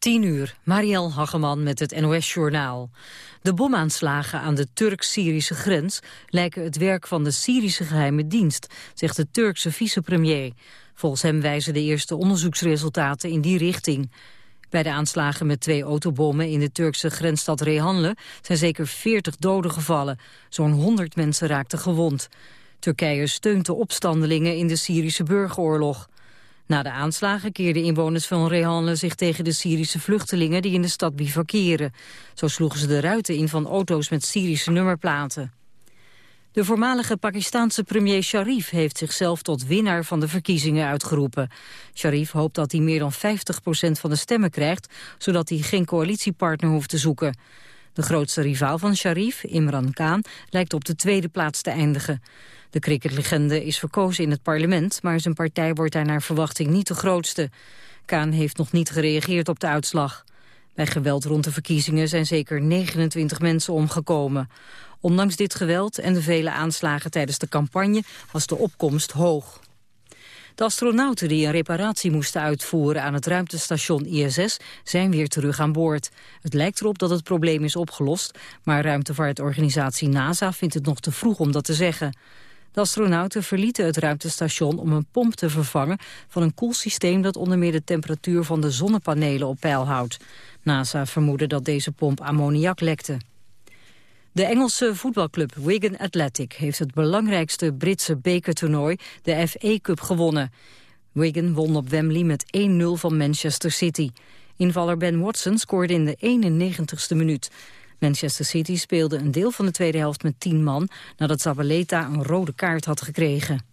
10 uur, Marielle Hageman met het NOS-journaal. De bomaanslagen aan de Turk-Syrische grens lijken het werk van de Syrische geheime dienst, zegt de Turkse vicepremier. Volgens hem wijzen de eerste onderzoeksresultaten in die richting. Bij de aanslagen met twee autobommen in de Turkse grensstad Rehanle zijn zeker 40 doden gevallen. Zo'n 100 mensen raakten gewond. Turkije steunt de opstandelingen in de Syrische burgeroorlog. Na de aanslagen keerden inwoners van Rehanle zich tegen de Syrische vluchtelingen die in de stad bivakeren. Zo sloegen ze de ruiten in van auto's met Syrische nummerplaten. De voormalige Pakistanse premier Sharif heeft zichzelf tot winnaar van de verkiezingen uitgeroepen. Sharif hoopt dat hij meer dan 50% van de stemmen krijgt, zodat hij geen coalitiepartner hoeft te zoeken. De grootste rivaal van Sharif, Imran Khan, lijkt op de tweede plaats te eindigen. De cricketlegende is verkozen in het parlement, maar zijn partij wordt daar naar verwachting niet de grootste. Kaan heeft nog niet gereageerd op de uitslag. Bij geweld rond de verkiezingen zijn zeker 29 mensen omgekomen. Ondanks dit geweld en de vele aanslagen tijdens de campagne was de opkomst hoog. De astronauten die een reparatie moesten uitvoeren aan het ruimtestation ISS zijn weer terug aan boord. Het lijkt erop dat het probleem is opgelost, maar ruimtevaartorganisatie NASA vindt het nog te vroeg om dat te zeggen. De astronauten verlieten het ruimtestation om een pomp te vervangen van een koelsysteem dat onder meer de temperatuur van de zonnepanelen op peil houdt. NASA vermoedde dat deze pomp ammoniak lekte. De Engelse voetbalclub Wigan Athletic heeft het belangrijkste Britse bekertoernooi, de FA Cup, gewonnen. Wigan won op Wembley met 1-0 van Manchester City. Invaller Ben Watson scoorde in de 91ste minuut. Manchester City speelde een deel van de tweede helft met 10 man... nadat Zabaleta een rode kaart had gekregen.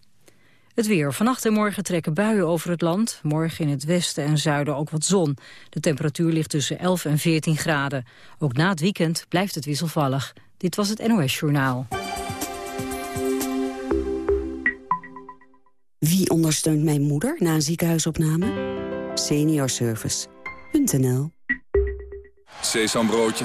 Het weer. Vannacht en morgen trekken buien over het land. Morgen in het westen en zuiden ook wat zon. De temperatuur ligt tussen 11 en 14 graden. Ook na het weekend blijft het wisselvallig. Dit was het NOS Journaal. Wie ondersteunt mijn moeder na een ziekenhuisopname? Seniorservice.nl Sesambroodje,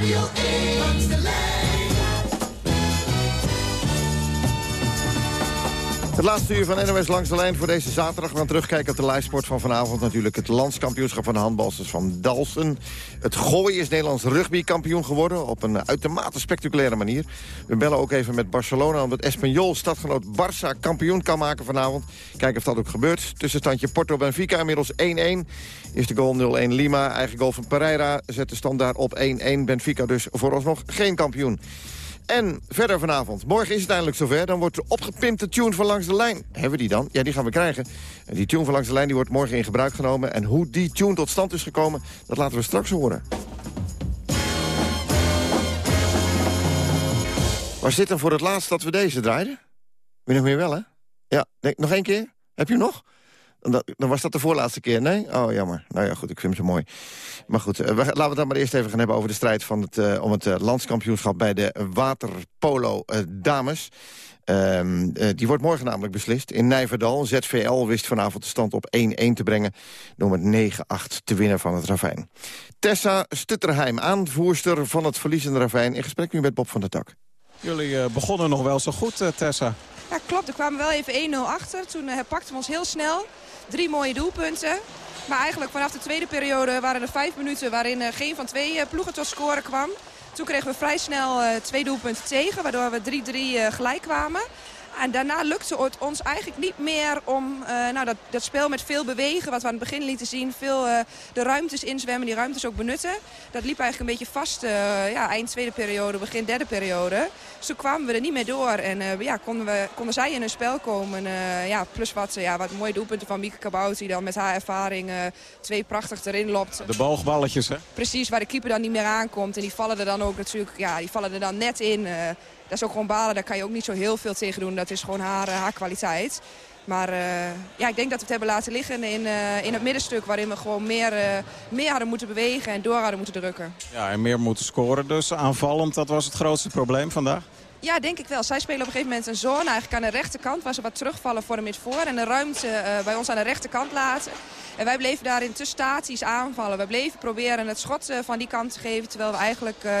Radio 1. Het laatste uur van NOS Langs de Lijn voor deze zaterdag. We gaan terugkijken op de lijstsport van vanavond. Natuurlijk het landskampioenschap van de handbalsters van Dalsen. Het gooien is Nederlands rugbykampioen geworden. Op een uitermate spectaculaire manier. We bellen ook even met Barcelona. Omdat Espanyol stadgenoot Barça kampioen kan maken vanavond. Kijken of dat ook gebeurt. Tussenstandje Porto-Benfica inmiddels 1-1. Eerste goal 0-1 Lima. Eigen goal van Pereira zet de stand daar op 1-1. Benfica dus vooralsnog geen kampioen. En verder vanavond. Morgen is het eindelijk zover. Dan wordt de opgepimpte tune van Langs de Lijn. Hebben we die dan? Ja, die gaan we krijgen. En die tune van Langs de Lijn die wordt morgen in gebruik genomen. En hoe die tune tot stand is gekomen, dat laten we straks horen. Was dit dan voor het laatst dat we deze draaiden? Weet nog meer wel, hè? Ja, nog één keer? Heb je nog? Dan was dat de voorlaatste keer, nee? Oh, jammer. Nou ja, goed, ik vind hem zo mooi. Maar goed, uh, we, laten we het dan maar eerst even gaan hebben... over de strijd van het, uh, om het uh, landskampioenschap bij de waterpolo dames. Ehm, die wordt morgen namelijk beslist. In Nijverdal, ZVL wist vanavond de stand op 1-1 te brengen... door met 9-8 te winnen van het Ravijn. Tessa Stutterheim, aanvoerster van het verliezende Ravijn... in gesprek nu met Bob van der Tak. Jullie begonnen nog wel zo goed, Tessa. Ja, klopt. Er kwamen wel even 1-0 achter. Toen herpakten we ons heel snel. Drie mooie doelpunten. Maar eigenlijk vanaf de tweede periode waren er vijf minuten waarin eh, geen van twee eh, ploegen tot scoren kwam. Toen kregen we vrij snel eh, twee doelpunten tegen, waardoor we 3-3 gelijk kwamen. En daarna lukte het ons eigenlijk niet meer om uh, nou, dat, dat spel met veel bewegen... wat we aan het begin lieten zien, veel uh, de ruimtes inzwemmen, die ruimtes ook benutten. Dat liep eigenlijk een beetje vast uh, ja, eind tweede periode, begin derde periode. Dus toen kwamen we er niet meer door en ja, konden, we, konden zij in hun spel komen. ja, plus wat, ja, wat mooie doelpunten van Mieke Kabouw... die dan met haar ervaring twee prachtig erin lopt. De boogballetjes, hè? Precies, waar de keeper dan niet meer aankomt. En die vallen er dan ook natuurlijk ja, die vallen er dan net in... Dat is ook gewoon balen, daar kan je ook niet zo heel veel tegen doen. Dat is gewoon haar, haar kwaliteit. Maar eh, ja, ik denk dat we het hebben laten liggen in, eh, in het middenstuk... waarin we gewoon meer, eh, meer hadden moeten bewegen en door hadden moeten drukken. Ja, en meer moeten scoren dus. Aanvallend, dat was het grootste probleem vandaag. Ja, denk ik wel. Zij spelen op een gegeven moment een zone eigenlijk aan de rechterkant... waar ze wat terugvallen voor de midvoor en de ruimte eh, bij ons aan de rechterkant laten. En wij bleven daarin te statisch aanvallen. We bleven proberen het schot eh, van die kant te geven... terwijl we eigenlijk eh,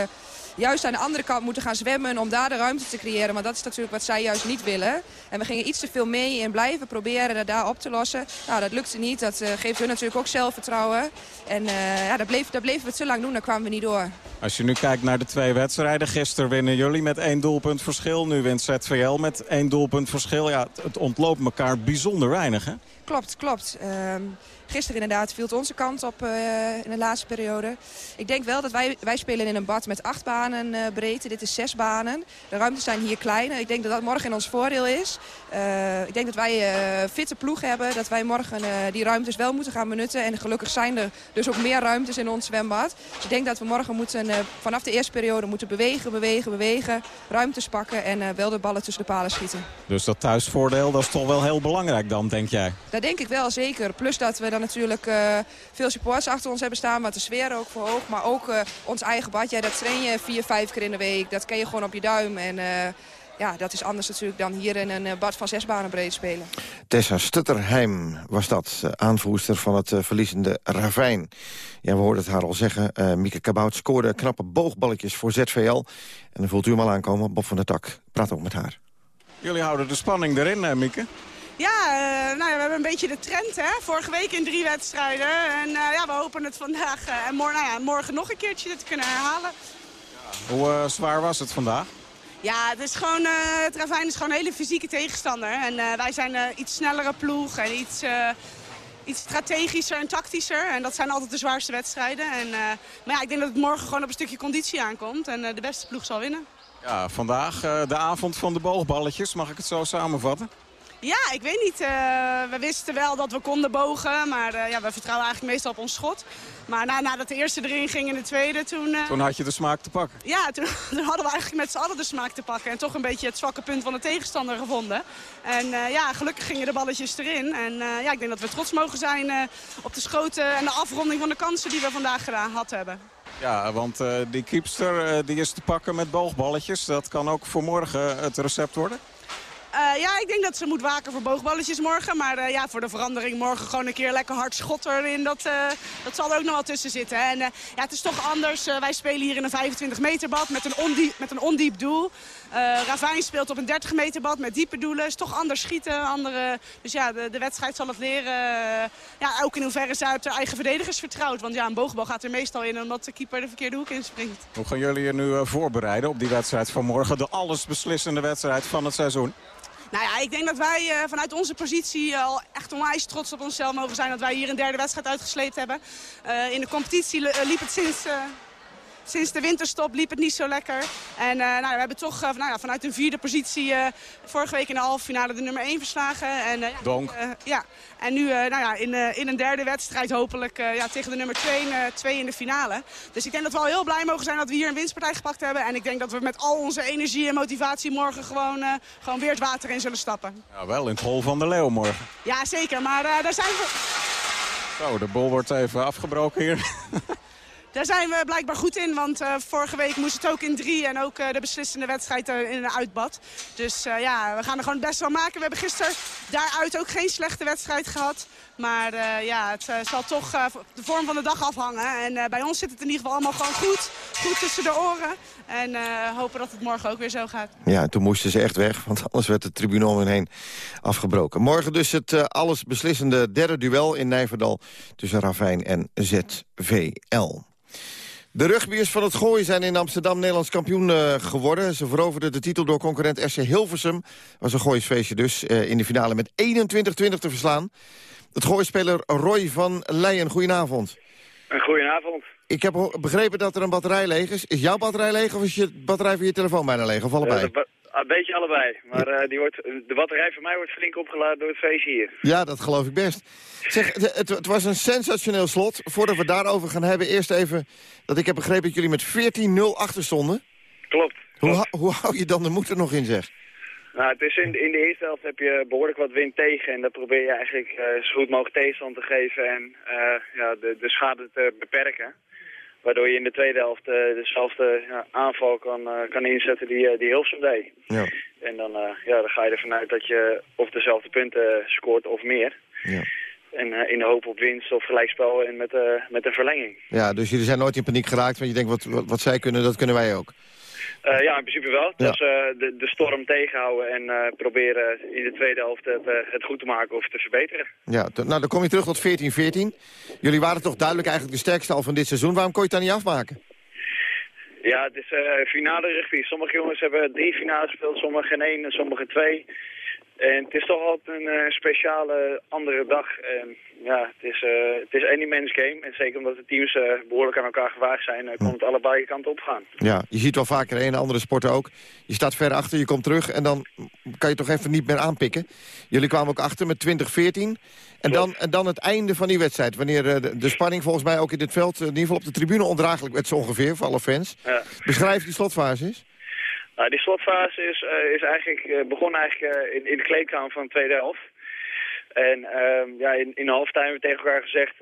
juist aan de andere kant moeten gaan zwemmen... om daar de ruimte te creëren. Maar dat is natuurlijk wat zij juist niet willen. En we gingen iets te veel mee en blijven proberen dat daar op te lossen. Nou, dat lukte niet. Dat eh, geeft hun natuurlijk ook zelfvertrouwen. En eh, ja, dat, bleef, dat bleven we te lang doen. Daar kwamen we niet door. Als je nu kijkt naar de twee wedstrijden. Gisteren winnen jullie met één doelpunt verschil. Nu wint ZVL met één doelpunt verschil. Ja, het, het ontloopt elkaar bijzonder weinig, hè? Klopt, klopt. Ehm, gisteren inderdaad viel het onze kant op eh, in de laatste periode. Ik denk wel dat wij, wij spelen in een bad met acht banen eh, breedte. Dit is zes banen. De ruimtes zijn hier kleiner. Ik denk dat dat morgen in ons voordeel is. Eh, ik denk dat wij uh, fitte ploeg hebben. Dat wij morgen die ruimtes wel moeten gaan benutten. En gelukkig zijn er dus ook meer ruimtes in ons zwembad. Dus ik denk dat we morgen moeten, vanaf de eerste periode moeten bewegen, bewegen, bewegen. Ruimtes pakken en wel de ballen tussen de palen schieten. Dus dat thuisvoordeel, dat is toch wel heel belangrijk dan, denk jij? Dat denk ik wel, zeker. Plus dat we dan natuurlijk uh, veel supporters achter ons hebben staan. Wat de sfeer ook verhoogt. Maar ook uh, ons eigen bad. Ja, dat train je vier, vijf keer in de week. Dat ken je gewoon op je duim. En uh, ja, dat is anders natuurlijk dan hier in een bad van zes banen breed spelen. Tessa Stutterheim was dat, aanvoerster van het verliezende Ravijn. Ja, we hoorden het haar al zeggen. Uh, Mieke Kabout scoorde knappe boogballetjes voor ZVL. En dan voelt u hem al aankomen. Bob van der Tak praat ook met haar. Jullie houden de spanning erin, Mieke. Ja, uh, nou ja, we hebben een beetje de trend. Hè? Vorige week in drie wedstrijden. En uh, ja, we hopen het vandaag uh, en morgen, nou ja, morgen nog een keertje te kunnen herhalen. Ja. Hoe zwaar was het vandaag? Ja, het, is gewoon, het Ravijn is gewoon een hele fysieke tegenstander. En wij zijn een iets snellere ploeg en iets, iets strategischer en tactischer. En dat zijn altijd de zwaarste wedstrijden. En, maar ja, ik denk dat het morgen gewoon op een stukje conditie aankomt. En de beste ploeg zal winnen. Ja, vandaag de avond van de boogballetjes. Mag ik het zo samenvatten? Ja, ik weet niet. Uh, we wisten wel dat we konden bogen, maar uh, ja, we vertrouwen eigenlijk meestal op ons schot. Maar na, nadat de eerste erin ging en de tweede, toen... Uh... Toen had je de smaak te pakken? Ja, toen, toen, hadden we eigenlijk met z'n allen de smaak te pakken. En toch een beetje het zwakke punt van de tegenstander gevonden. En ja, gelukkig gingen de balletjes erin. En ja, ik denk dat we trots mogen zijn op de schoten en de afronding van de kansen die we vandaag gedaan had hebben. Ja, want die keepster die is te pakken met boogballetjes. Dat kan ook voor morgen het recept worden? Uh, ja, ik denk dat ze moet waken voor boogballetjes morgen. Maar uh, ja, voor de verandering morgen gewoon een keer lekker hard schot erin. Dat, uh, dat zal er ook nog wel tussen zitten. En ja, het is toch anders. wij spelen hier in een 25 meter bad met een ondiep, met een ondiep doel. Ravijn speelt op een 30 meter bad met diepe doelen. is toch anders schieten. Andere, dus ja, de, de wedstrijd zal het leren. ja, ook in hoeverre ze uit de eigen verdedigers vertrouwt. Want ja, een boogbal gaat er meestal in omdat de keeper de verkeerde hoek inspringt. Hoe gaan jullie je nu voorbereiden op die wedstrijd van morgen? De allesbeslissende wedstrijd van het seizoen. Nou ja, ik denk dat wij uh, vanuit onze positie uh, al echt onwijs trots op onszelf mogen zijn... dat wij hier een derde wedstrijd uitgesleept hebben. Uh, in de competitie liep het sinds... Sinds de winterstop liep het niet zo lekker. En nou, we hebben toch nou ja, vanuit een vierde positie vorige week in de halve finale de nummer 1 verslagen. En, Donk. ja, en nu nou ja, in, in een derde wedstrijd hopelijk ja, tegen de nummer 2 in de finale. Dus ik denk dat we al heel blij mogen zijn dat we hier een winstpartij gepakt hebben. En ik denk dat we met al onze energie en motivatie morgen gewoon, uh, gewoon weer het water in zullen stappen. Ja, wel in het hol van de leeuw morgen. Ja, zeker. Maar uh, daar zijn we... Zo, de bol wordt even afgebroken hier. Daar zijn we blijkbaar goed in, want uh, vorige week moest het ook in drie en ook uh, de beslissende wedstrijd uh, in een uitbad. Dus ja, we gaan er gewoon het best wel maken. We hebben gisteren daaruit ook geen slechte wedstrijd gehad. Maar ja, het zal toch de vorm van de dag afhangen. En bij ons zit het in ieder geval allemaal gewoon goed. Goed tussen de oren. En hopen dat het morgen ook weer zo gaat. Ja, toen moesten ze echt weg, want anders werd het tribunal om heen afgebroken. Morgen dus het alles beslissende derde duel in Nijverdal tussen Ravijn en ZVL. De rugbiers van het Gooi zijn in Amsterdam Nederlands kampioen uh, geworden. Ze veroverden de titel door concurrent SC Hilversum. was een Gooisfeestje dus, uh, in de finale met 21-20 te verslaan. Het Gooispeler Roy van Leijen, goedenavond. Een goedenavond. Ik heb begrepen dat er een batterij leeg is. Is jouw batterij leeg of is je batterij van je telefoon bijna leeg? Of allebei? Uh, een beetje allebei. Maar uh, die wordt, de batterij van mij wordt flink opgeladen door het feestje hier. Ja, dat geloof ik best. Zeg, het, het, was een sensationeel slot. Voordat we daarover gaan hebben, eerst even... dat ik heb begrepen dat jullie met 14-0 achter stonden. Klopt. Hoe, hoe hou je dan de moed er nog in, zeg? Nou, het is in, in de eerste helft heb je behoorlijk wat wind tegen en dat probeer je eigenlijk eh, zo goed mogelijk tegenstand te geven en eh, ja, de, de schade te beperken. Waardoor je in de tweede helft eh, dezelfde ja, aanval kan, eh, kan inzetten die, eh, die Hilversum deed. Ja. En dan, ja, dan ga je ervan uit dat je of dezelfde punten scoort of meer. Ja. En in de hoop op winst of gelijkspel en met, eh, met een verlenging. ja, dus jullie zijn nooit in paniek geraakt, want je denkt, wat, wat, wat zij kunnen, dat kunnen wij ook. Eh, ja, in principe wel. Ja. Dus de, de storm tegenhouden en eh, proberen in de tweede helft het, het goed te maken of te verbeteren. Ja, nou dan kom je terug tot 14-14. Jullie waren toch duidelijk eigenlijk de sterkste al van dit seizoen. Waarom kon je het dan niet afmaken? Ja, het is finale rugby. Sommige jongens hebben drie finales gespeeld, sommigen geen één en sommigen twee. En het is toch altijd een eh, speciale andere dag. En ja, het is, eh het is any man's game. En zeker omdat de teams eh, behoorlijk aan elkaar gewaagd zijn, kon het allebei kanten op gaan. Ja, je ziet wel vaker in andere sporten ook. Je staat ver achter, je komt terug en dan kan je toch even niet meer aanpikken. Jullie kwamen ook achter met 20-14. En dan, en dan het einde van die wedstrijd. Wanneer de, de spanning volgens mij ook in dit veld, in ieder geval op de tribune, ondraaglijk werd zo ongeveer voor alle fans. Ja. Beschrijf die slotfase eens. Nou, die slotfase is, eh, is eigenlijk, eh, begon eigenlijk eh, in, in de kleedkamer van de tweede helft. En ehm, ja, in, in de halftime hebben we tegen elkaar gezegd,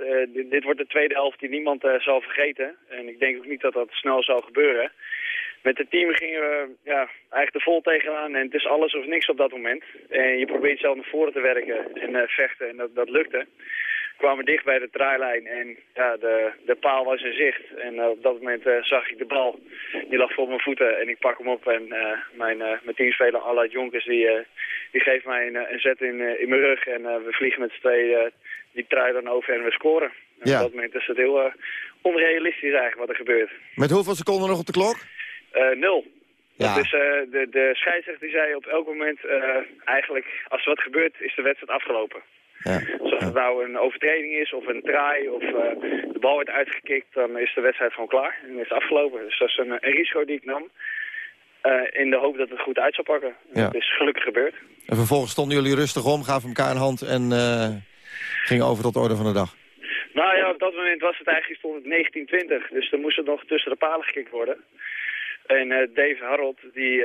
dit, wordt de tweede helft die niemand zal vergeten. En ik denk ook niet dat dat snel zal gebeuren. Met het team gingen we ja, eigenlijk er vol tegenaan en het is alles of niks op dat moment. En je probeert zelf naar voren te werken en vechten en dat, dat lukte. Kwamen dicht bij de traailijn en ja, de, de paal was in zicht. En eh, op dat moment eh, zag ik de bal. Die lag voor mijn voeten en ik pak hem op. En eh, mijn, mijn teamspeler Allard Jonkers die, die geeft mij een, een zet in, in mijn rug. En we vliegen met z'n tweeën die trui dan over en we scoren. En Ja. Op dat moment is het heel onrealistisch eigenlijk wat er gebeurt. Met hoeveel seconden nog op de klok? Nul. Ja. Eh, de, de scheidsrechter die zei op elk moment eigenlijk, als er wat gebeurt, is de wedstrijd afgelopen. Ja. Dus of het nou een overtreding is of een draai of eh, de bal wordt uitgekikt, dan is de wedstrijd gewoon klaar en is het afgelopen. Dus dat is een, een risico die ik nam eh, in de hoop dat het goed uit zou pakken. Ja. Dat is gelukkig gebeurd. En vervolgens stonden jullie rustig om, gaven elkaar een hand en eh, gingen over tot de orde van de dag. Nou ja, op dat moment was het eigenlijk stond het 1920, dus er moest het nog tussen de palen gekikt worden. En eh, Dave Harold, die,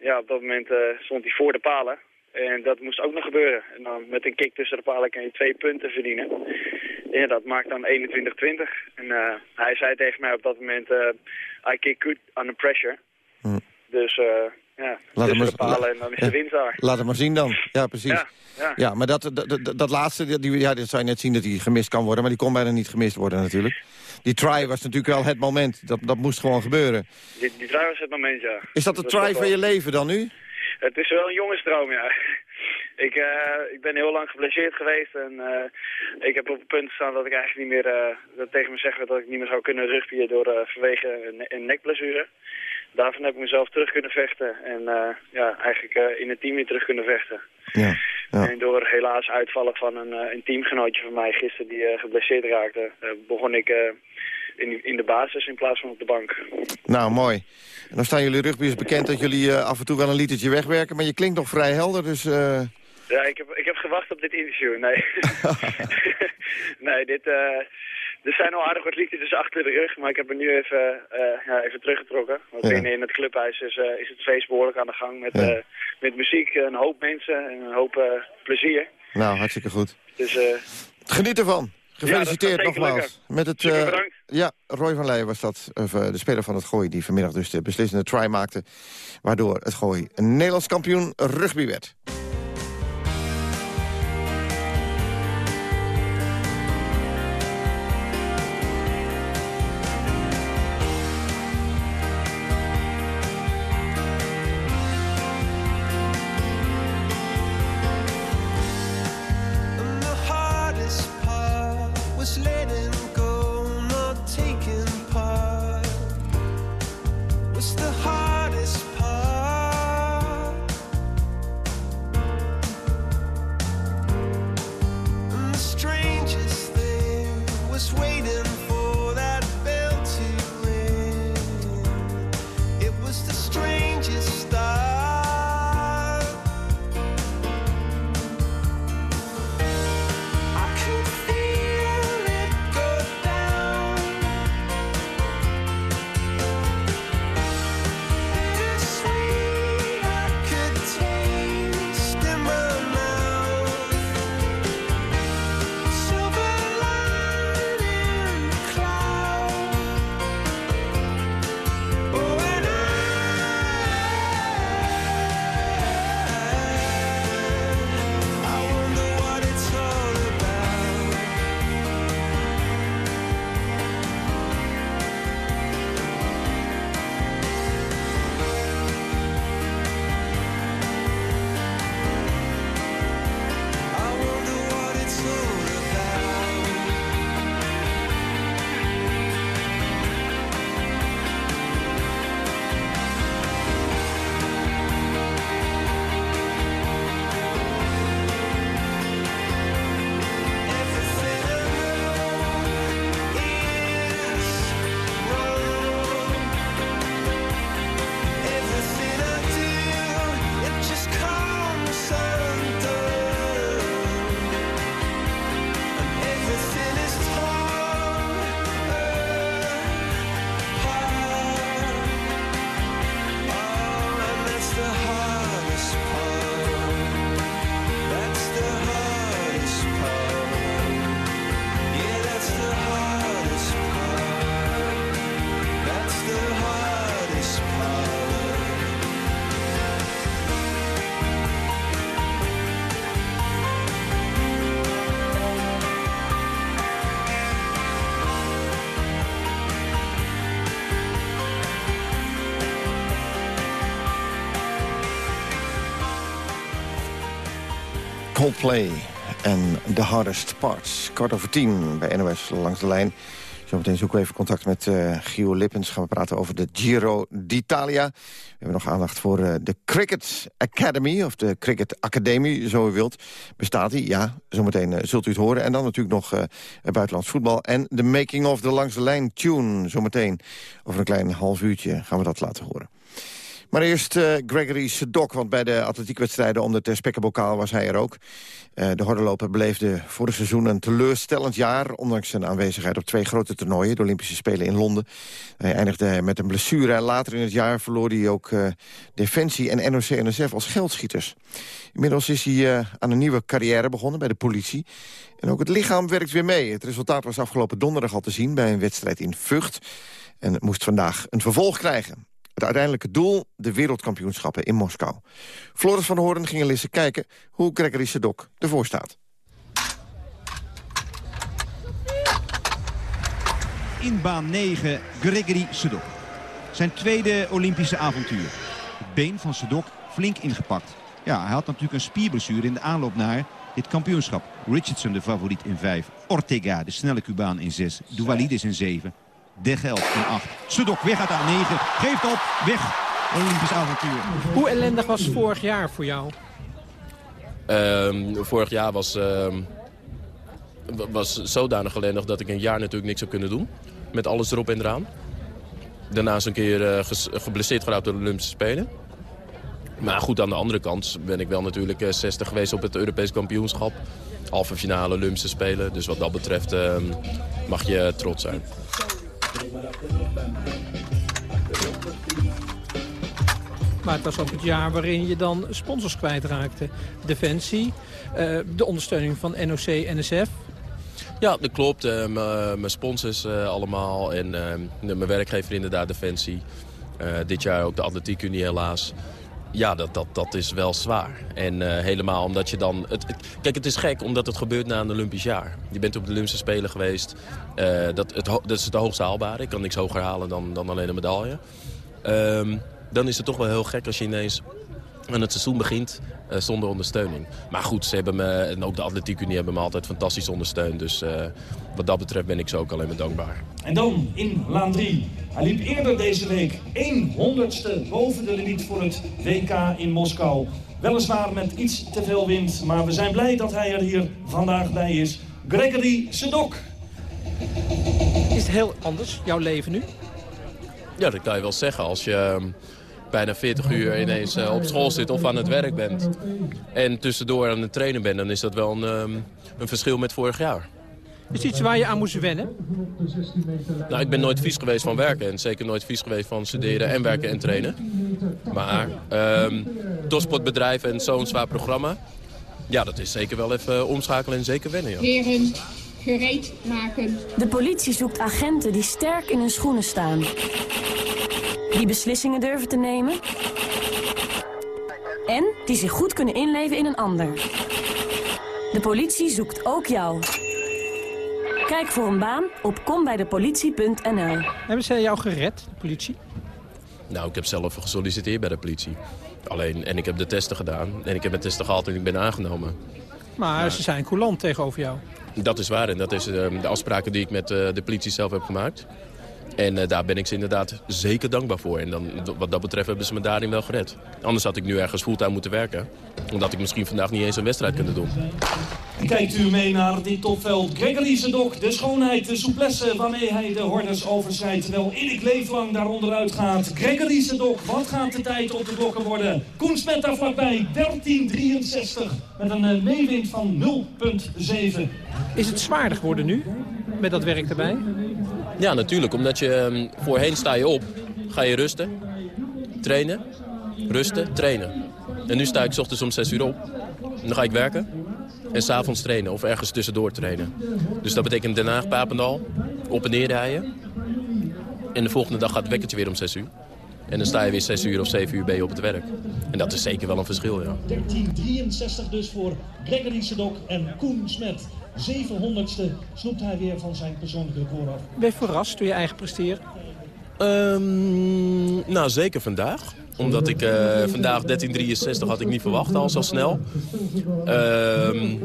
ja, op dat moment stond hij voor de palen. En dat moest ook nog gebeuren. En dan met een kick tussen de palen kan je twee punten verdienen. En ja, dat maakt dan 21-20. En eh, hij zei tegen mij op dat moment, eh, I kick good under pressure. Hm. Dus eh, ja, Laat hem tussen de palen en dan is de winst daar. Laat het maar zien dan. Ja, precies. Ja, ja. Ja, maar dat, dat, dat, dat laatste, die, ja, dat zou je net zien dat die gemist kan worden. Maar die kon bijna niet gemist worden natuurlijk. Die try was natuurlijk wel het moment. Dat, dat moest gewoon gebeuren. Die, die trui was het moment, ja. Is dat de try van wel- je leven dan nu? Het is wel een jongensdroom, ja. Ik, eh, ik ben heel lang geblesseerd geweest en eh, ik heb op het punt gestaan dat ik eigenlijk niet meer, eh, dat tegen me zeggen dat ik niet meer zou kunnen rugbyen door vanwege een, nekblessure. Daarvan heb ik mezelf terug kunnen vechten en ja, eigenlijk in het team weer terug kunnen vechten. Ja. ja. En door helaas uitvallen van een, een teamgenootje van mij gisteren die geblesseerd raakte, begon ik in, in de basis in plaats van op de bank. Nou, mooi. En dan staan jullie rugbyers bekend dat jullie eh, af en toe wel een litertje wegwerken. Maar je klinkt nog vrij helder, dus... eh, Ja, ik heb, ik heb gewacht op dit interview. Nee, nee dit, eh, er zijn al aardig wat liedjes achter de rug, maar ik heb er nu even, ja, even teruggetrokken. Want Ja. binnen in het clubhuis is, is het feest behoorlijk aan de gang met, Ja. met muziek, een hoop mensen en een hoop plezier. nou, hartstikke goed. Dus Geniet ervan. Gefeliciteerd nogmaals. Met het, bedankt. ja, Roy van Leijen was dat, eh, de speler van het Gooi... die vanmiddag dus de beslissende try maakte... waardoor het Gooi een Nederlands kampioen rugby werd. Coldplay en The Hardest Parts. Kwart over tien bij NOS langs de lijn. Zometeen zoeken we even contact met uh, Gio Lippens. Gaan we praten over de Giro d'Italia. We hebben nog aandacht voor uh, de Cricket Academy, of de Cricket Academie, zo u wilt. Bestaat die? Ja, zometeen uh, zult u het horen. En dan natuurlijk nog buitenlands voetbal. En de making of de langs de lijn tune. Zometeen over een klein half uurtje gaan we dat laten horen. Maar eerst uh, Gregory Sedok, want bij de atletiekwedstrijden om de spekkenbokaal was hij er ook. Uh, de hordenloper beleefde vorig seizoen een teleurstellend jaar... ondanks zijn aanwezigheid op twee grote toernooien, de Olympische Spelen in Londen. Hij eindigde met een blessure later in het jaar verloor hij ook uh, Defensie en NOC-NSF als geldschieters. Inmiddels is hij aan een nieuwe carrière begonnen bij de politie. En ook het lichaam werkt weer mee. Het resultaat was afgelopen donderdag al te zien bij een wedstrijd in Vught. En het moest vandaag een vervolg krijgen. Het uiteindelijke doel, de wereldkampioenschappen in Moskou. Floris van Hoorn ging eens kijken hoe Gregory Sedok ervoor staat. In baan 9, Gregory Sedok. Zijn tweede Olympische avontuur. Het been van Sedok flink ingepakt. Ja, hij had natuurlijk een spierblessure in de aanloop naar dit kampioenschap. Richardson de favoriet in 5. Ortega, de snelle Cubaan in 6. Duvalidis in 7. De Geld in 8. Sedok weg uit aan 9. Geeft op. Weg. Olympisch avontuur. Hoe ellendig was vorig jaar voor jou? Um, vorig jaar was, um, was zodanig ellendig dat ik een jaar natuurlijk niks heb kunnen doen. Met alles erop en eraan. Daarnaast een keer uh, geblesseerd geraakt door de Olympische Spelen. Maar goed, aan de andere kant ben ik wel natuurlijk uh, 60 geweest op het Europees kampioenschap. Halve finale Olympische Spelen. Dus wat dat betreft uh, mag je trots zijn. Maar het was ook het jaar waarin je dan sponsors kwijtraakte. Defensie, uh, de ondersteuning van NOC, NSF. Ja, dat klopt. Uh, mijn sponsors allemaal en mijn werkgever inderdaad Defensie. dit jaar ook de Atletiek Unie helaas. Ja, dat, dat, dat is wel zwaar. En helemaal omdat je dan... Het, kijk, het is gek omdat het gebeurt na een Olympisch jaar. Je bent op de Olympische Spelen geweest. dat, het, dat is het hoogste haalbare. Ik kan niks hoger halen dan, dan alleen een medaille. Um, dan is het toch wel heel gek als je ineens aan het seizoen begint uh, zonder ondersteuning. Maar goed, ze hebben me, en ook de Atletiek Unie hebben me altijd fantastisch ondersteund. Dus uh, wat dat betreft ben ik ze ook alleen maar dankbaar. En dan in Laan 3. Hij liep eerder deze week 100ste boven de limiet voor het WK in Moskou. Weliswaar met iets te veel wind, maar we zijn blij dat hij er hier vandaag bij is. Gregory Sedok. Is het heel anders, jouw leven nu? Ja, dat kan je wel zeggen. Als je bijna 40 uur ineens uh, op school zit of aan het werk bent. En tussendoor aan het trainen bent, dan is dat wel een, um, een verschil met vorig jaar. Is iets waar je aan moest wennen? Nou, ik ben nooit vies geweest van werken. En zeker nooit vies geweest van studeren en werken en trainen. Maar um, topsportbedrijf en zo'n zwaar programma... Ja, dat is zeker wel even omschakelen en zeker wennen. Ja. Heren, gereed maken. De politie zoekt agenten die sterk in hun schoenen staan. Die beslissingen durven te nemen. En die zich goed kunnen inleven in een ander. De politie zoekt ook jou. Kijk voor een baan op kombijdepolitie.nl. Hebben ze jou gered, de politie? Nou, ik heb zelf gesolliciteerd bij de politie. Alleen, en ik heb de testen gedaan. En ik heb mijn testen gehaald en ik ben aangenomen. Maar, maar ze zijn coulant tegenover jou. Dat is waar en dat is uh, de afspraken die ik met uh, de politie zelf heb gemaakt. En uh, daar ben ik ze inderdaad zeker dankbaar voor. En dan, wat dat betreft hebben ze me daarin wel gered. Anders had ik nu ergens fulltime moeten werken. Omdat ik misschien vandaag niet eens een wedstrijd kunnen doen. Kijkt u mee naar dit topveld. Gregory Sedok, de schoonheid, de souplesse waarmee hij de hordes overschrijdt. Terwijl Erik Leeflang daar onderuit gaat. Gregory Sedok, wat gaat de tijd op de blokken worden? Koen Smet daar vlakbij, 13.63. Met een uh, meewind van 0,7. Is het zwaarder geworden nu? Met dat werk erbij? Ja, natuurlijk. Omdat je um, voorheen sta je op, ga je rusten, trainen, rusten, trainen. En nu sta ik 's ochtends om 6 uur op. En dan ga ik werken. En s'avonds trainen of ergens tussendoor trainen. Dus dat betekent Den Haag, Papendal, op en neer rijden. En de volgende dag gaat het wekkertje weer om 6 uur. En dan sta je weer 6 uur of 7 uur ben je op het werk. En dat is zeker wel een verschil, ja. 1363 dus voor Gregory Sedok en Koen Smet. 700ste snoept hij weer van zijn persoonlijke record af. Ben je verrast door je eigen presteren? Um, nou, zeker vandaag. Omdat ik eh, vandaag 1363 had ik niet verwacht al zo snel. Ehm,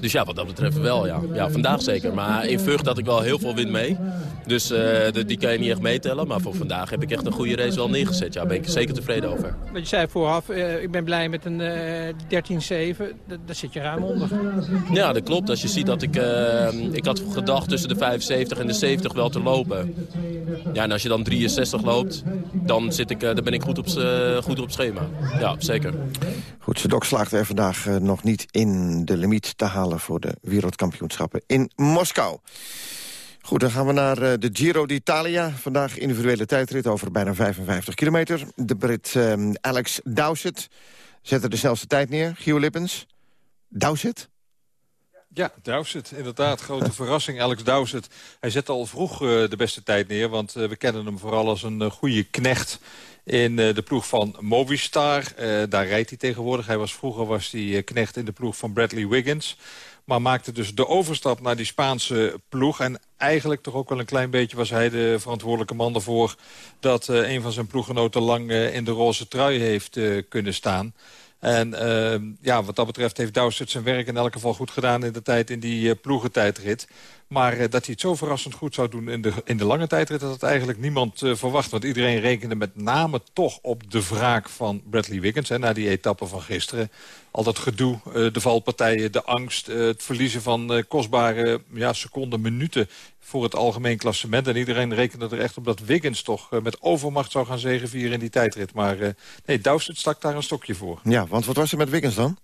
dus ja, wat dat betreft wel, ja. ja. Vandaag zeker. Maar in Vught had ik wel heel veel wind mee. Dus eh, die kan je niet echt meetellen. Maar voor vandaag heb ik echt een goede race wel neergezet. Ja, daar ben ik zeker tevreden over. Wat je zei vooraf, eh, ik ben blij met een eh 13-7. Da- Daar zit je ruim onder. Ja, dat klopt. Als je ziet dat ik... ik had gedacht tussen de 75 en de 70 wel te lopen. Ja, en als je dan 63 loopt, dan, zit ik, dan ben ik goed op, eh, goed op schema. Ja, zeker. Goed, Sedok slaagt er vandaag eh, nog niet in de limiet te halen... voor de wereldkampioenschappen in Moskou. Goed, dan gaan we naar eh, de Giro d'Italia. Vandaag individuele tijdrit over bijna 55 kilometer. De Brit eh, Alex Dowsett zette de snelste tijd neer. Gio Lippens. Dowsett? Ja, Dowsett, inderdaad. Grote verrassing. Alex Dowsett. Hij zette al vroeg eh, de beste tijd neer. Want we kennen hem vooral als een goede knecht in eh, de ploeg van Movistar. Eh, daar rijdt hij tegenwoordig. Hij was, vroeger was hij eh, knecht in de ploeg van Bradley Wiggins. Maar maakte dus de overstap naar die Spaanse ploeg. En eigenlijk toch ook wel een klein beetje was hij de verantwoordelijke man ervoor... dat een van zijn ploeggenoten lang in de roze trui heeft kunnen staan. En eh, ja, wat dat betreft heeft Dowsett zijn werk in elk geval goed gedaan... in de tijd in die eh, ploegentijdrit. Maar eh, dat hij het zo verrassend goed zou doen in de, in de lange tijdrit... dat had eigenlijk niemand eh, verwacht. Want iedereen rekende met name toch op de wraak van Bradley Wiggins... Hè, na die etappe van gisteren. Al dat gedoe, de valpartijen, de angst... het verliezen van kostbare ja, seconden, minuten voor het algemeen klassement. En iedereen rekende er echt op dat Wiggins toch eh, met overmacht zou gaan zegenvieren in die tijdrit. Maar eh, nee, Dowsett stak daar een stokje voor. Ja, want wat was er met Wiggins dan?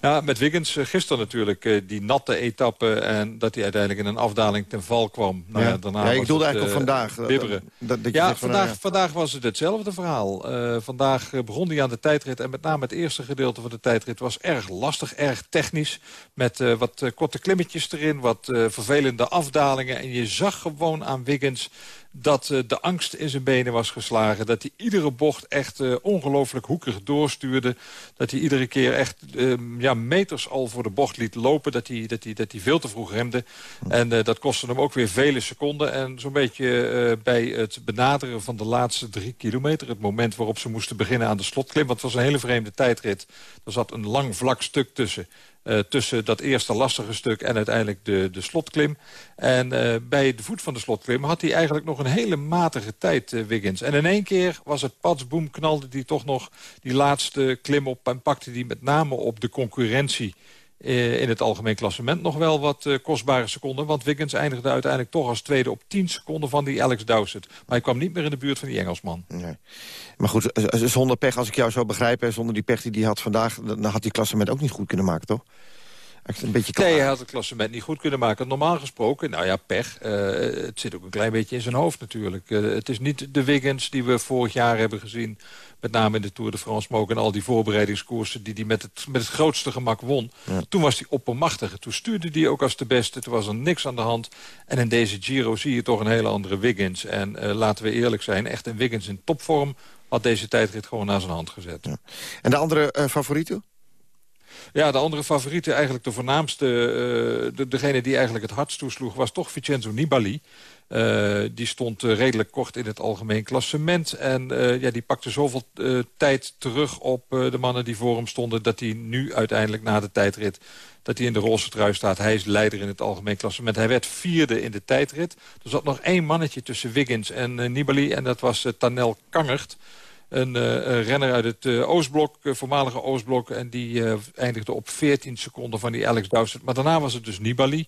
Nou, met Wiggins eh, gisteren natuurlijk eh, die natte etappe... en dat hij uiteindelijk in een afdaling ten val kwam. Nou, Ja. daarna Ja, ik bedoelde eigenlijk eh, op vandaag. Dat- Bibberen. dat- dat ja, van, vandaag, nou ja. vandaag was het hetzelfde verhaal. Eh, vandaag eh, begon hij aan de tijdrit. En met name het eerste gedeelte van de tijdrit was erg lastig, erg technisch. Met eh, wat eh, korte klimmetjes erin, wat eh, vervelende afdalingen. En je zag gewoon aan Wiggins dat eh, de angst in zijn benen was geslagen. Dat hij iedere bocht echt eh, ongelooflijk hoekig doorstuurde. Dat hij iedere keer echt eh, ja, meters al voor de bocht liet lopen. Dat hij, dat hij, dat hij veel te vroeg remde. En eh, dat kostte hem ook weer vele seconden. En zo'n beetje bij het benaderen van de laatste drie kilometer... het moment waarop ze moesten beginnen aan de slotklim... want het was een hele vreemde tijdrit. Er zat een lang vlak stuk tussen. Eh, tussen dat eerste lastige stuk en uiteindelijk de, de slotklim. En eh, bij de voet van de slotklim had hij eigenlijk nog een hele matige tijd, eh, Wiggins. En in één keer was het patsboom, knalde hij toch nog die laatste klim op... en pakte die met name op de concurrentie in het algemeen klassement nog wel wat eh, kostbare seconden. Want Wiggins eindigde uiteindelijk toch als tweede op 10 seconden van die Alex Dowsett. Maar hij kwam niet meer in de buurt van die Engelsman. Nee. Maar goed, zonder pech, als ik jou zo begrijp... hè, zonder die pech die hij had vandaag... dan had hij klassement ook niet goed kunnen maken, toch? Een beetje Nee, hij had het klassement niet goed kunnen maken. Normaal gesproken, nou ja, pech. eh, het zit ook een klein beetje in zijn hoofd natuurlijk. Eh, het is niet de Wiggins die we vorig jaar hebben gezien. Met name in de Tour de France, maar ook in al die voorbereidingskoersen... die hij met het, met het grootste gemak won. Toen was hij oppermachtig. Toen stuurde hij ook als de beste. Toen was er niks aan de hand. En in deze Giro zie je toch een hele andere Wiggins. En eh, laten we eerlijk zijn, echt een Wiggins in topvorm... had deze tijdrit gewoon naar zijn hand gezet. En de andere eh favorieten? Ja, de andere favoriete, eigenlijk de voornaamste... eh, de, degene die eigenlijk het hardst toesloeg, was toch Vincenzo Nibali. Eh, die stond eh, redelijk kort in het algemeen klassement. En ja, die pakte zoveel tijd terug op de mannen die voor hem stonden... dat hij nu uiteindelijk na de tijdrit dat hij in de roze trui staat. Hij is leider in het algemeen klassement. Hij werd vierde in de tijdrit. Er zat nog één mannetje tussen Wiggins en Nibali... en dat was Tanel Kangert. Een eh, een renner uit het eh, Oostblok, eh, voormalige Oostblok. En die eindigde op 14 seconden van die Alex Dowsett. Maar daarna was het dus Nibali.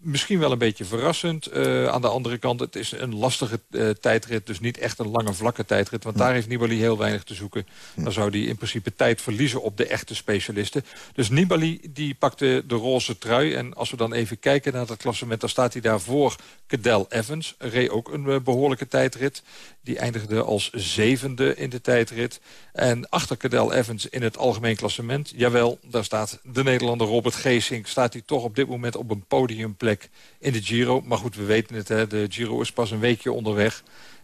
Misschien wel een beetje verrassend. Eh, aan de andere kant, het is een lastige eh, tijdrit. Dus niet echt een lange vlakke tijdrit. Want daar heeft Nibali heel weinig te zoeken. Dan zou hij in principe tijd verliezen op de echte specialisten. Dus Nibali die pakte de roze trui. En als we dan even kijken naar het klassement... dan staat hij daarvoor Cadel Evans. Reed ook een eh, behoorlijke tijdrit. Die eindigde als zevende in de tijdrit. En achter Cadel Evans in het algemeen klassement... jawel, daar staat de Nederlander Robert Geesink... staat hij toch op dit moment op een podiumplek in de Giro. Maar goed, we weten het, hè, de Giro is pas een weekje onderweg.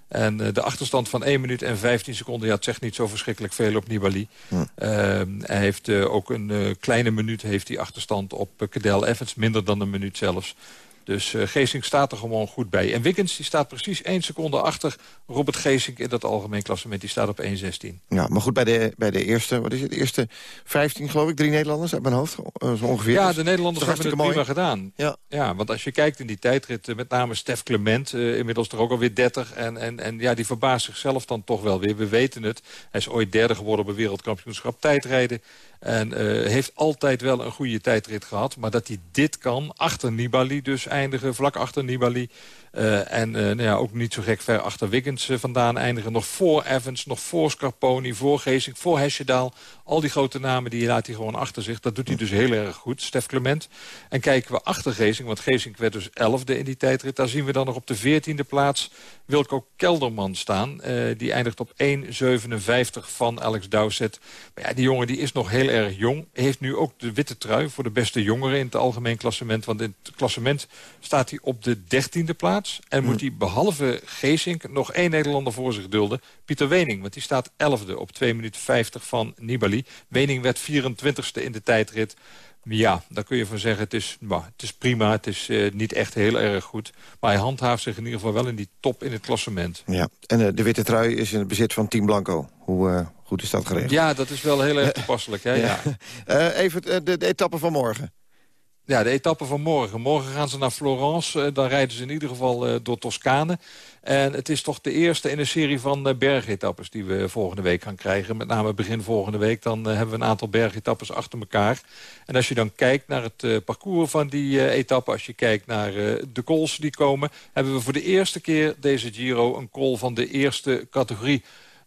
En eh, de achterstand van 1 minuut en 15 seconden... ja, het zegt niet zo verschrikkelijk veel op Nibali. Ehm, hij heeft eh, ook een eh, kleine minuut heeft hij achterstand op Cadel Evans. Minder dan een minuut zelfs. Dus uh, Geesink staat er gewoon goed bij. En Wiggins die staat precies één seconde achter Robert Geesink in dat algemeen klassement. Die staat op 1.16. Ja, maar goed, bij de, bij de eerste, wat is het, de eerste 15 geloof ik, drie Nederlanders uit mijn hoofd, uh, zo ongeveer. Ja, de Nederlanders hebben het prima gedaan. Ja. ja, want als je kijkt in die tijdrit, uh, met name Stef Clement, inmiddels er ook alweer 30. En, en, en ja, die verbaast zichzelf dan toch wel weer. We weten het. Hij is ooit derde geworden op een wereldkampioenschap tijdrijden. En heeft altijd wel een goede tijdrit gehad. Maar dat hij dit kan, achter Nibali dus eindigen, vlak achter Nibali. Uh, en uh, nou ja, ook niet zo gek ver achter Wiggins uh, vandaan eindigen. Nog voor Evans, nog voor Scarponi, voor Geesink, voor Hesjedaal. Al die grote namen die laat hij gewoon achter zich. Dat doet hij dus heel erg goed, Stef Clement. En kijken we achter Geesink, want Geesink werd dus elfde in die tijdrit. Daar zien we dan nog op de veertiende plaats Wilco Kelderman staan. die eindigt op 1,57 van Alex Dowsett. Maar ja, die jongen die is nog heel erg jong. Heeft nu ook de witte trui voor de beste jongeren in het algemeen klassement. Want in het klassement staat hij op de dertiende plaats. En moet hij behalve Geesink nog één Nederlander voor zich dulden. Pieter Wening, want die staat 11e op 2 minuten 50 van Nibali. Wening werd 24e in de tijdrit. Ja, daar kun je van zeggen, het is, bah, het is prima, het is uh, niet echt heel erg goed. Maar hij handhaaft zich in ieder geval wel in die top in het klassement. Ja, en uh, de witte trui is in het bezit van Team Blanco. Hoe uh, goed is dat geregeld? Ja, dat is wel heel erg toepasselijk. Hè? ja. ja. even de, de etappe van morgen. Ja, de etappe van morgen. Morgen gaan ze naar Florence. Dan rijden ze in ieder geval uh, door Toscane. En het is toch de eerste in een serie van uh, bergetappes die we volgende week gaan krijgen. Met name begin volgende week. Dan hebben we een aantal bergetappes achter elkaar. En als je dan kijkt naar het parcours van die etappe... als je kijkt naar de calls die komen... hebben we voor de eerste keer deze Giro een call van de eerste categorie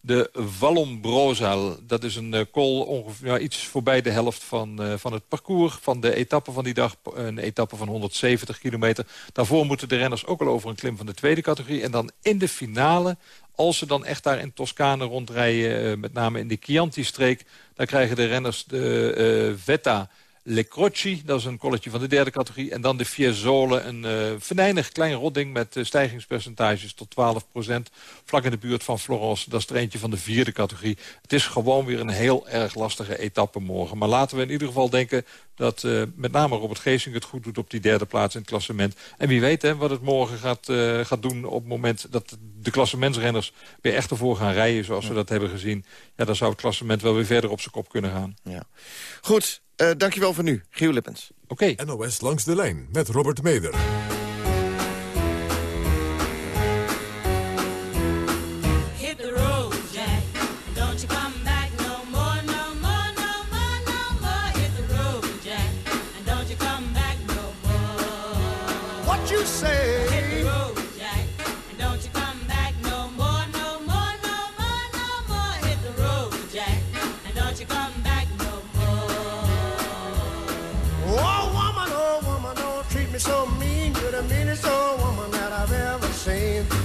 de Vallombrosa. Dat is een uh, call ongeveer iets voorbij de helft van, uh, van het parcours... van de etappe van die dag, een etappe van 170 kilometer. Daarvoor moeten de renners ook al over een klim van de tweede categorie. En dan in de finale, als ze dan echt daar in Toscane rondrijden... Uh, met name in de Chianti-streek... dan krijgen de renners de Vetta... Le Croci, dat is een kolletje van de derde categorie. En dan de Fiesole, een uh, venijnig klein rodding met uh, stijgingspercentages tot 12% Vlak in de buurt van Florence, dat is er eentje van de vierde categorie. Het is gewoon weer een heel erg lastige etappe morgen. Maar laten we in ieder geval denken dat uh, met name Robert Geesing het goed doet op die derde plaats in het klassement. En wie weet hè, wat het morgen gaat, gaat doen op het moment dat de klassementsrenners weer echt ervoor gaan rijden zoals ja. we dat hebben gezien. Ja, dan zou het klassement wel weer verder op zijn kop kunnen gaan. Ja. Goed, dankjewel voor nu, Giel Lippens. Oké. Okay. NOS langs de lijn met Robert Meder.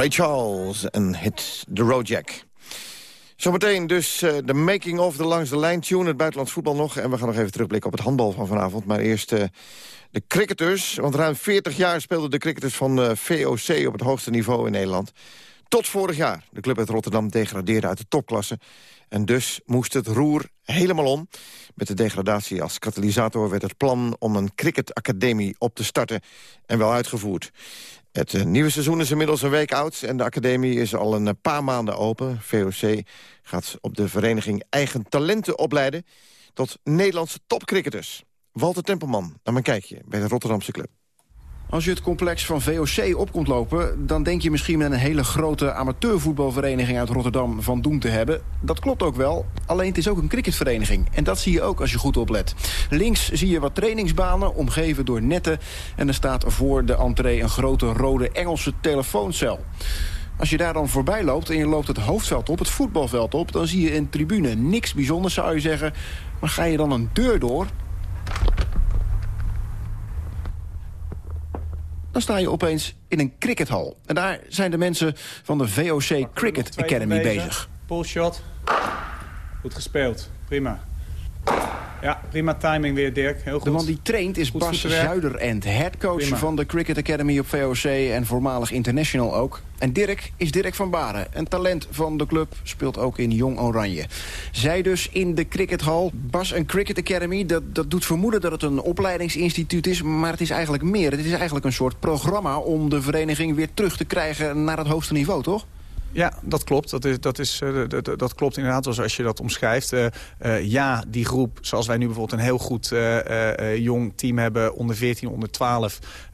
Ray Charles en Hit the Road Jack. Zometeen dus uh, de making of de langs de lijn tune, het buitenlands voetbal nog. En we gaan nog even terugblikken op het handbal van vanavond. Maar eerst uh, de cricketers. Want ruim 40 jaar speelden de cricketers van uh, VOC op het hoogste niveau in Nederland. Tot vorig jaar. De club uit Rotterdam degradeerde uit de topklasse. En dus moest het roer helemaal om. Met de degradatie als katalysator werd het plan om een cricketacademie op te starten en wel uitgevoerd. Het eh, nieuwe seizoen is inmiddels een week oud en de academie is al een eh, paar maanden open. VOC gaat op de vereniging eigen talenten opleiden tot Nederlandse topcricketers. Walter Tempelman, naar mijn kijkje bij de Rotterdamse club. Als je het complex van VOC op komt lopen... dan denk je misschien met een hele grote amateurvoetbalvereniging uit Rotterdam van doen te hebben. Dat klopt ook wel, alleen het is ook een cricketvereniging. En dat zie je ook als je goed oplet. Links zie je wat trainingsbanen, omgeven door netten. En er staat voor de entree een grote rode Engelse telefooncel. Als je daar dan voorbij loopt en je loopt het hoofdveld op, het voetbalveld op... dan zie je een tribune. Niks bijzonders zou je zeggen. Maar ga je dan een deur door, dan sta je opeens in een crickethal. En daar zijn de mensen van de VOC Cricket Academy bezig. Pullshot. Goed gespeeld. Prima. Ja, prima timing weer, Dirk. Heel goed. De man die traint is Goed Bas. Zuiderend, headcoach Prima. van de Cricket Academy op VOC en voormalig international ook. En Dirk is Dirk van Baren, een talent van de club, speelt ook in Jong Oranje. Zij dus in de crickethal. Bas, een Cricket Academy, dat, dat doet vermoeden dat het een opleidingsinstituut is, maar het is eigenlijk meer. Het is eigenlijk een soort programma om de vereniging weer terug te krijgen naar het hoogste niveau, toch? Ja, dat klopt. Dat, is, dat, is, eh, dat, dat- klopt inderdaad zoals je dat omschrijft. Eh, eh, ja, die groep, zoals wij nu bijvoorbeeld een heel goed jong team hebben... onder 14, onder 12, eh, eh, eh,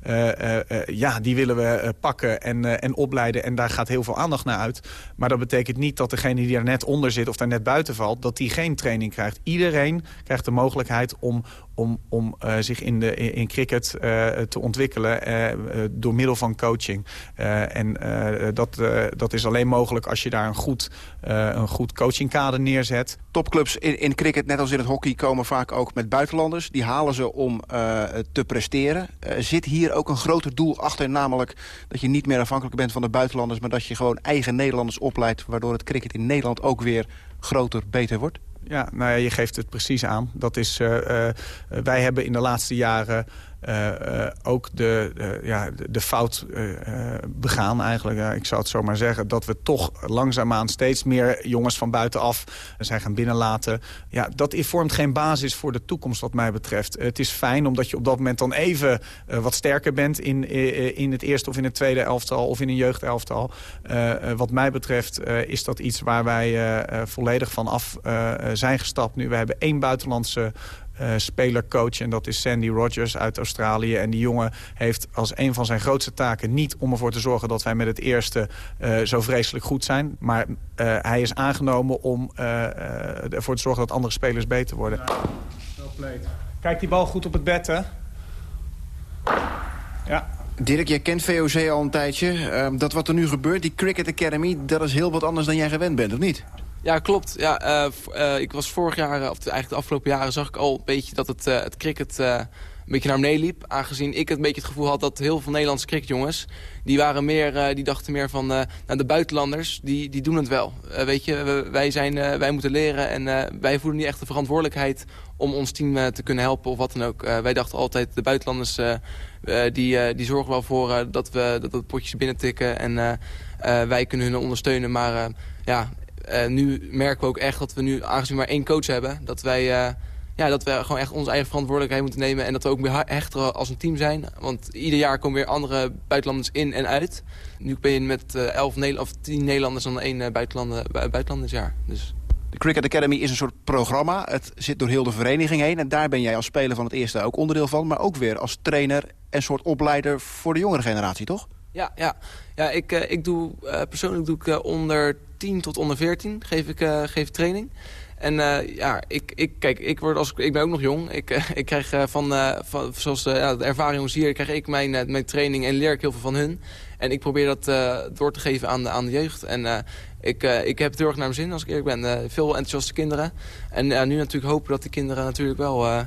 ja, die willen we eh, pakken en, eh, en opleiden. En daar gaat heel veel aandacht naar uit. Maar dat betekent niet dat degene die er net onder zit... of daar net buiten valt, dat die geen training krijgt. Iedereen krijgt de mogelijkheid om, om, om eh, zich in, de, in, cricket eh, te ontwikkelen... eh, eh, door middel van coaching. Eh, en eh, dat, eh, dat is alleen mogelijk als je daar een goed, eh, een goed coachingkader neerzet. Topclubs in, in cricket, net als in het hockey, komen vaak ook met buitenlanders. Die halen ze om eh, te presteren. Eh, zit hier ook een groter doel achter, namelijk dat je niet meer afhankelijk bent van de buitenlanders... maar dat je gewoon eigen Nederlanders opleidt... waardoor het cricket in Nederland ook weer groter, beter wordt? Ja, nou ja, je geeft het precies aan. Dat is, eh, eh, wij hebben in de laatste jaren ook de, eh, ja, de, fout eh, eh, begaan eigenlijk. Ik zou het zo maar zeggen. Dat we toch langzaamaan steeds meer jongens van buitenaf zijn gaan binnenlaten. Ja, dat vormt geen basis voor de toekomst wat mij betreft. Het is fijn omdat je op dat moment dan even eh, wat sterker bent... In, eh, in het eerste of in het tweede elftal of in een jeugdelftal. Eh, eh, wat mij betreft eh, is dat iets waar wij eh, eh, volledig van af eh, eh, zijn gestapt nu. We hebben één buitenlandse eh speler-coach en dat is Sandy Rogers uit Australië. En die jongen heeft als een van zijn grootste taken niet om ervoor te zorgen dat wij met het eerste eh, zo vreselijk goed zijn. Maar eh, hij is aangenomen om ervoor te zorgen dat andere spelers beter worden. Kijk die bal goed op het bed, hè? Ja. Dirk, jij kent VOC al een tijdje. Ehm, dat wat er nu gebeurt, die Cricket Academy... dat is heel wat anders dan jij gewend bent, of niet? Ja, klopt. Ja, eh, eh, ik was vorig jaar, eh, of eigenlijk de afgelopen jaren, zag ik al een beetje dat het, het cricket een beetje naar beneden liep. Aangezien ik een beetje het gevoel had dat heel veel Nederlandse cricketjongens, die waren meer, die dachten meer van, nou, de buitenlanders, die, die doen het wel. Weet je, wij, zijn, wij moeten leren en wij voelen niet echt de verantwoordelijkheid om ons team te kunnen helpen of wat dan ook. Wij dachten altijd, de buitenlanders, die, die zorgen wel voor dat we dat, dat potjes binnentikken en wij kunnen hun ondersteunen. Maar ja, eh, nu merken we ook echt dat we nu, aangezien we maar één coach hebben... dat wij, eh, ja, dat we gewoon echt onze eigen verantwoordelijkheid moeten nemen... en dat we ook meer hechter als een team zijn. Want ieder jaar komen weer andere buitenlanders in en uit. Nu ben je met eh, elf of tien Nederlanders dan één buitenlander, bu- buitenlandersjaar. Dus... De Cricket Academy is een soort programma. Het zit door heel de vereniging heen. En daar ben jij als speler van het eerste ook onderdeel van. Maar ook weer als trainer en soort opleider voor de jongere generatie, toch? Ja, ja. ja ik, eh, ik doe, eh, persoonlijk doe ik eh, onder 10 tot onder 14 geef ik, geef training. En ja, ik, ik, kijk, ik, word als, ik ben ook nog jong. Ik, ik krijg van, van, zoals de ervaren jongens hier, krijg ik mijn, mijn training en leer ik heel veel van hun. En ik probeer dat door te geven aan de, aan de jeugd. En ik, ik heb het heel erg naar mijn zin, als ik eerlijk ben. Veel enthousiaste kinderen. En nu natuurlijk hopen dat die kinderen natuurlijk wel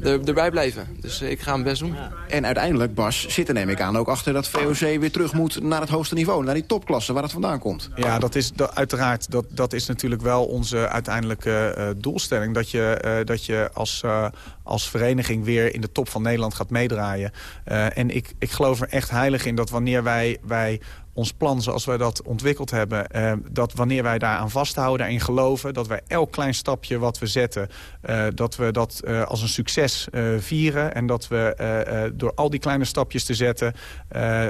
er, erbij blijven. Dus eh, ik ga mijn best doen. En uiteindelijk, Bas, zit er neem ik aan ook achter dat VOC weer terug moet naar het hoogste niveau. Naar die topklasse waar het vandaan komt. Ja, dat is dat, uiteraard. Dat, dat is natuurlijk wel onze uiteindelijke eh, doelstelling. Dat je, eh, dat je als, eh, als vereniging weer in de top van Nederland gaat meedraaien. Eh, en ik, ik geloof er echt heilig in dat wanneer wij, wij ons plan zoals wij dat ontwikkeld hebben... eh, dat wanneer wij daaraan vasthouden, daarin geloven... dat wij elk klein stapje wat we zetten... eh, dat we dat eh, als een succes vieren. En dat we door al die kleine stapjes te zetten...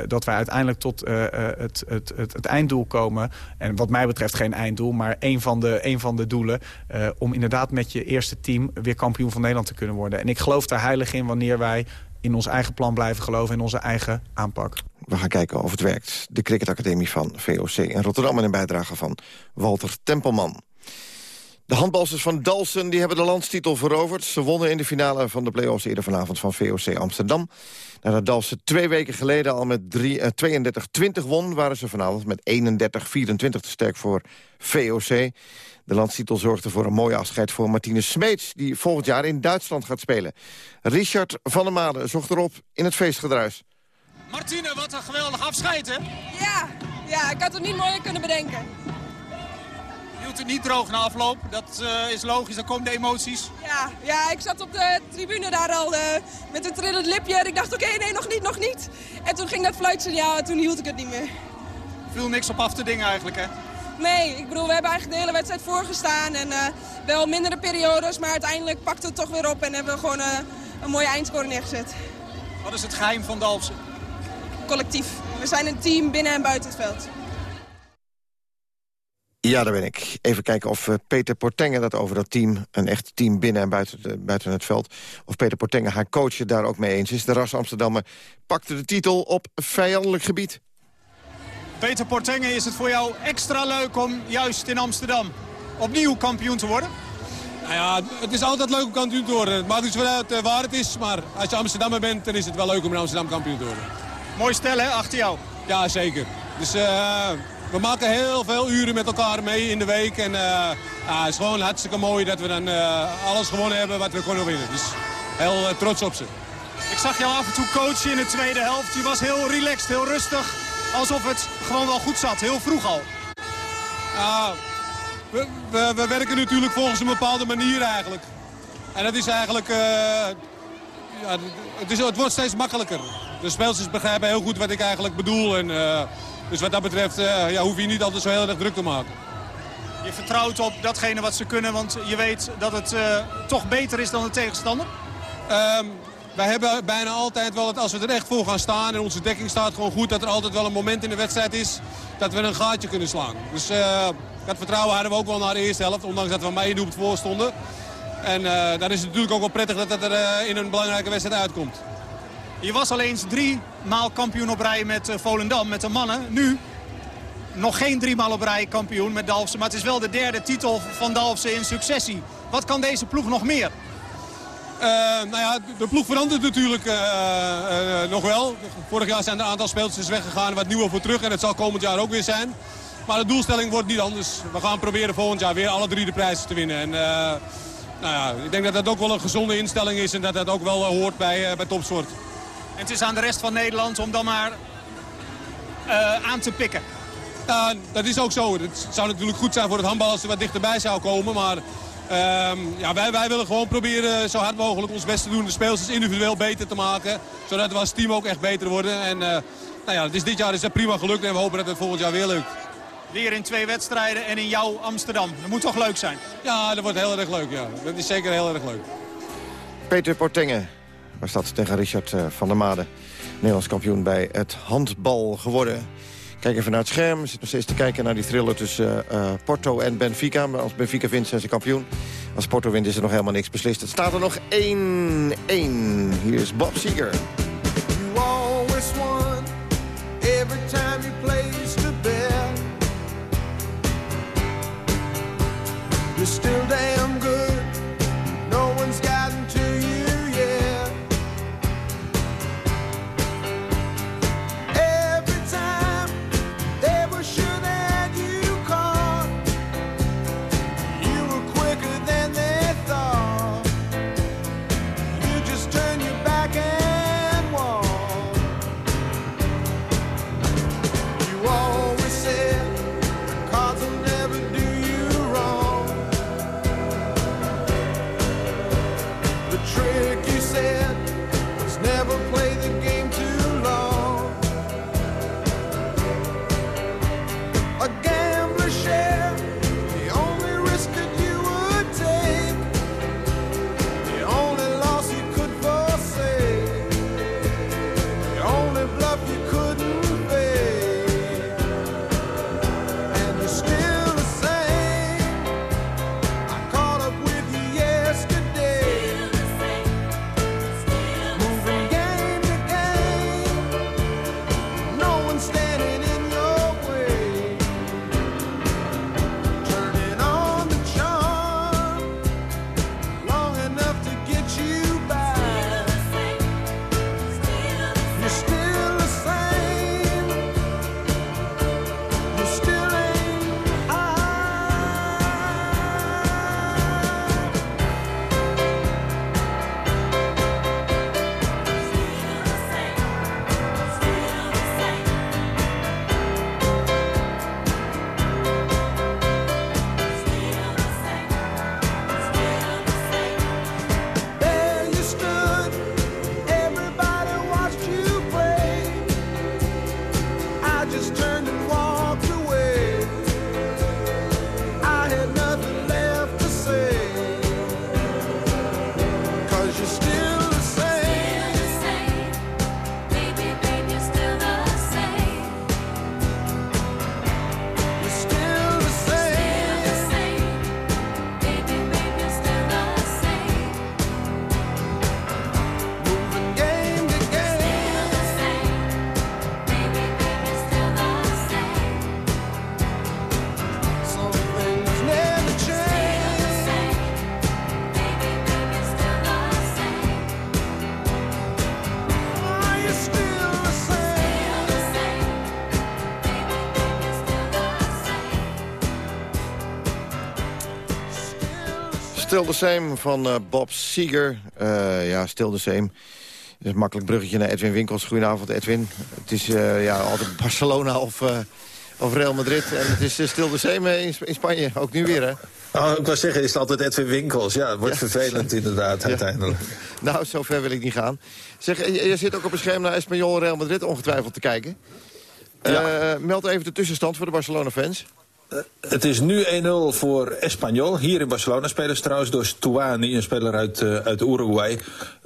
dat wij uiteindelijk tot het, het, het, het einddoel komen. En wat mij betreft geen einddoel, maar een van de, van de doelen... om inderdaad met je eerste team weer kampioen van Nederland te kunnen worden. En ik geloof daar heilig in wanneer wij in ons eigen plan blijven geloven... in onze eigen aanpak. We gaan kijken of het werkt. De cricketacademie van VOC in Rotterdam... en een bijdrage van Walter Tempelman. De handbalsters van Dalsen die hebben de landstitel veroverd. Ze wonnen in de finale van de play-offs eerder vanavond van VOC Amsterdam. Nadat Dalsen twee weken geleden al met drie- eh, 32-20 won... waren ze vanavond met 31-24 te sterk voor VOC. De landstitel zorgde voor een mooi afscheid voor Martine Smeets... die volgend jaar in Duitsland gaat spelen. Richard van der Made zocht erop in het feestgedruis. Martine, wat een geweldig afscheid, hè? Ja, ja, ik had het niet mooier kunnen bedenken. Hield het niet droog na afloop. Dat eh, is logisch, dan komen de emoties. Ja, ja, ik zat op de tribune daar al eh, met een trillend lipje en ik dacht oké, nee, nog niet, nog niet. En toen ging dat fluitsignaal en toen hield ik het niet meer. Viel niks op af te dingen eigenlijk, hè? Nee, ik bedoel, we hebben eigenlijk de hele wedstrijd voorgestaan en eh, wel mindere periodes, maar uiteindelijk pakte het toch weer op en hebben we gewoon een mooie eindscore neergezet. Wat is het geheim van Dalfsen? Collectief. We zijn een team binnen en buiten het veld. Ja, daar ben ik. Even kijken of eh, Peter Portengen dat over dat team... een echt team binnen en buiten, de- buiten het veld... of Peter Portengen, haar coach, daar ook mee eens is. De Ras Amsterdammer pakte de titel op vijandelijk gebied. Peter Portengen, is het voor jou extra leuk om juist in Amsterdam opnieuw kampioen te worden? Nou ja, het is altijd leuk om kampioen te worden. Het maakt niet zo uit eh, waar het is, maar als je Amsterdammer bent, dan is het wel leuk om in Amsterdam kampioen te worden. Mooi stel, hè, achter jou? Ja, zeker. Dus eh, we maken heel veel uren met elkaar mee in de week. En eh, het is gewoon hartstikke mooi dat we dan eh, alles gewonnen hebben wat we konden winnen. Dus heel eh, trots op ze. Ik zag jou af en toe coachen in de tweede helft. Je was heel relaxed, heel rustig. Alsof het gewoon wel goed zat, heel vroeg al. We, we, we werken natuurlijk volgens een bepaalde manier eigenlijk. En dat is eigenlijk... ja, het, is, het wordt steeds makkelijker. De spelers begrijpen heel goed wat ik eigenlijk bedoel. En, dus wat dat betreft eh, ja, hoef je niet altijd zo heel erg druk te maken. Je vertrouwt op datgene wat ze kunnen, want je weet dat het eh, toch beter is dan de tegenstander? Ehm, wij hebben bijna altijd wel, het, als we er echt voor gaan staan en onze dekking staat gewoon goed... dat er altijd wel een moment in de wedstrijd is dat we een gaatje kunnen slaan. Dus eh, dat vertrouwen hadden we ook wel naar de eerste helft, ondanks dat we maar één doelpunt voor stonden. En eh dan is het natuurlijk ook wel prettig dat dat er in een belangrijke wedstrijd uitkomt. Je was al eens drie maal kampioen op rij met eh, Volendam, met de mannen. Nu nog geen drie maal op rij kampioen met Dalfsen. Maar het is wel de derde titel van Dalfsen in successie. Wat kan deze ploeg nog meer? Eh, nou ja, de ploeg verandert natuurlijk eh, nog wel. Vorig jaar zijn er een aantal spelers weggegaan, wat nieuwe voor terug. En het zal komend jaar ook weer zijn. Maar de doelstelling wordt niet anders. We gaan proberen volgend jaar weer alle drie de prijzen te winnen. En, nou ja, ik denk dat dat ook wel een gezonde instelling is en dat dat ook wel hoort bij, bij topsport. En het is aan de rest van Nederland om dan maar eh, aan te pikken. Ja, dat is ook zo. Het zou natuurlijk goed zijn voor het handbal als er wat dichterbij zou komen. Maar ehm, ja, wij, wij willen gewoon proberen zo hard mogelijk ons best te doen. De speelsters individueel beter te maken. Zodat we als team ook echt beter worden. En eh, nou ja, dus dit jaar is dat prima gelukt. En we hopen dat het volgend jaar weer lukt. Weer in twee wedstrijden en in jouw Amsterdam. Dat moet toch leuk zijn? Ja, dat wordt heel erg leuk. Ja. Dat is zeker heel erg leuk. Peter Portengen was dat tegen Richard eh, van der Made. Nederlands kampioen bij het handbal geworden. Kijk even naar het scherm. Zitten nog steeds te kijken naar die thriller tussen eh, eh, Porto en Benfica. Maar als Benfica wint, zijn ze kampioen. Als Porto wint, is er nog helemaal niks beslist. Het staat er nog 1-1. Hier is Bob Seeger. You always every time bet. You're still Still the Same van eh, Bob Seeger. Eh, ja, Still the Same. Dat is een makkelijk bruggetje naar Edwin Winkels. Goedenavond, Edwin. Het is eh, ja, altijd Barcelona of, of Real Madrid. En het is Still the Same in, in Spanje. Ook nu weer, hè? Oh, ik wou zeggen, is het altijd Edwin Winkels? Ja, het wordt vervelend inderdaad uiteindelijk. Nou, zover wil ik niet gaan. Zeg, je, je zit ook op een scherm naar Espanyol Real Madrid ongetwijfeld te kijken. Meld even de tussenstand voor de Barcelona-fans. Het is nu 1-0 voor Espanyol. Hier in Barcelona spelen ze trouwens door Stuani, een speler uit, eh, uit Uruguay.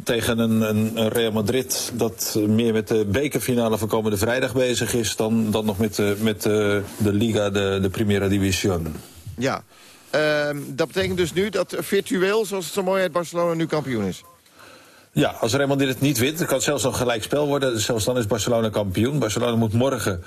Tegen een, een, Real Madrid dat meer met de bekerfinale van komende vrijdag bezig is... dan, dan nog met, de, met de, de Liga, de, de Primera División. Ja, Ehm, dat betekent dus nu dat virtueel, zoals het zo mooi heet, Barcelona nu kampioen is. Ja, als Real Madrid het niet wint, dan kan het zelfs nog gelijk spel worden. Zelfs dan is Barcelona kampioen. Barcelona moet morgen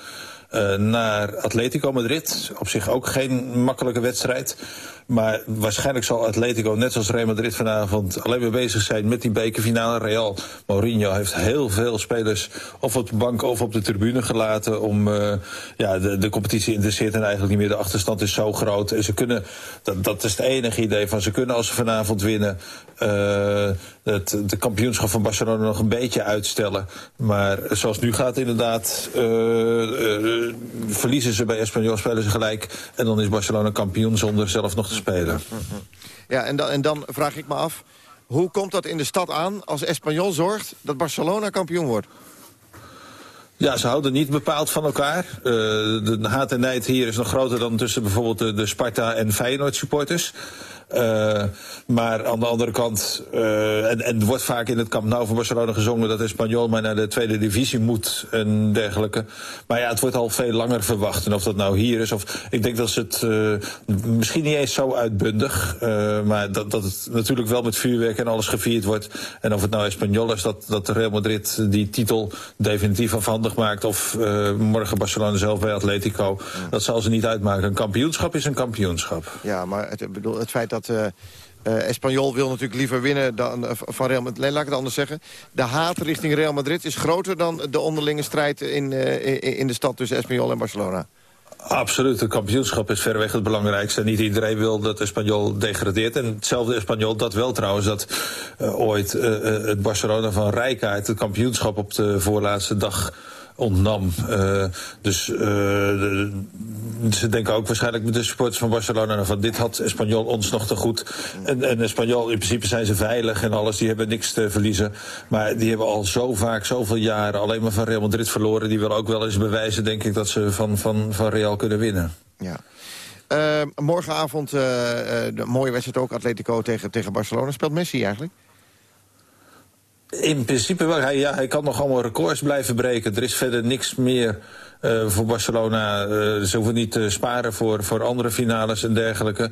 uh, naar Atletico Madrid. Op zich ook geen makkelijke wedstrijd. Maar waarschijnlijk zal Atletico, net zoals Real Madrid vanavond... alleen maar bezig zijn met die bekerfinale. Real Mourinho heeft heel veel spelers of op de bank of op de tribune gelaten... om uh, ja, de, de competitie interesseert en eigenlijk niet meer. De achterstand is zo groot. En ze kunnen, dat, dat is het enige idee van... ze kunnen als ze vanavond winnen... Uh, het de kampioenschap van Barcelona nog een beetje uitstellen. Maar zoals nu gaat inderdaad... verliezen ze bij Espanyol, spelen ze gelijk... en dan is Barcelona kampioen zonder zelf nog te spelen. Ja, en dan, en dan vraag ik me af... hoe komt dat in de stad aan als Espanyol zorgt dat Barcelona kampioen wordt? Ja, ze houden niet bepaald van elkaar. Uh, de haat en nijd hier is nog groter dan tussen bijvoorbeeld de, de Sparta en Feyenoord supporters. Uh, maar aan de andere kant, uh, en, en wordt vaak in het Camp Nou van Barcelona gezongen dat Espanyol maar naar de tweede divisie moet en dergelijke. Maar ja, het wordt al veel langer verwacht. En of dat nou hier is, of ik denk dat ze het uh, misschien niet eens zo uitbundig, maar dat, dat het natuurlijk wel met vuurwerk en alles gevierd wordt. En of het nou Espanyol is dat, dat Real Madrid die titel definitief afhandig maakt, of morgen Barcelona zelf bij Atletico, dat zal ze niet uitmaken. Een kampioenschap is een kampioenschap. Ja, maar het, bedoel, het feit dat dat uh, Espanyol wil natuurlijk liever winnen dan, uh, van Real Madrid. Laat ik het anders zeggen. De haat richting Real Madrid is groter dan de onderlinge strijd in, in, de stad tussen Espanyol en Barcelona. Absoluut, het kampioenschap is verreweg het belangrijkste. Niet iedereen wil dat Espanyol degradeert. En hetzelfde Espanyol, dat wel trouwens, dat ooit het Barcelona van Rijkaard... het kampioenschap op de voorlaatste dag ontnam. Uh, dus de, ze denken ook waarschijnlijk met de supporters van Barcelona... van dit had Espanyol ons nog te goed. En, en Espanyol, in principe zijn ze veilig en alles. Die hebben niks te verliezen. Maar die hebben al zo vaak, zoveel jaren... alleen maar van Real Madrid verloren. Die willen ook wel eens bewijzen, denk ik... dat ze van, van, van Real kunnen winnen. Ja. Uh, morgenavond, de mooie wedstrijd ook, Atletico tegen, tegen Barcelona. Speelt Messi eigenlijk? In principe wel. Hij, ja, hij kan nog allemaal records blijven breken. Er is verder niks meer uh, voor Barcelona. Uh, ze hoeven niet te sparen voor, voor andere finales en dergelijke.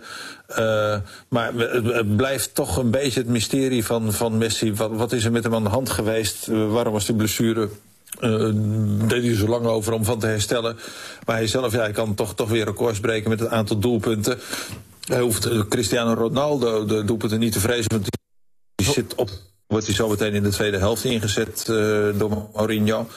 Uh, maar het, blijft toch een beetje het mysterie van, van Messi. Wat, wat is er met hem aan de hand geweest? waarom was die blessure? Deed hij zo lang over om van te herstellen. Maar hij zelf ja, hij kan toch, toch weer records breken met het aantal doelpunten. Hij hoeft Cristiano Ronaldo de doelpunten niet te vrezen, want die zit op wordt hij zo meteen in de tweede helft ingezet uh, door Mourinho.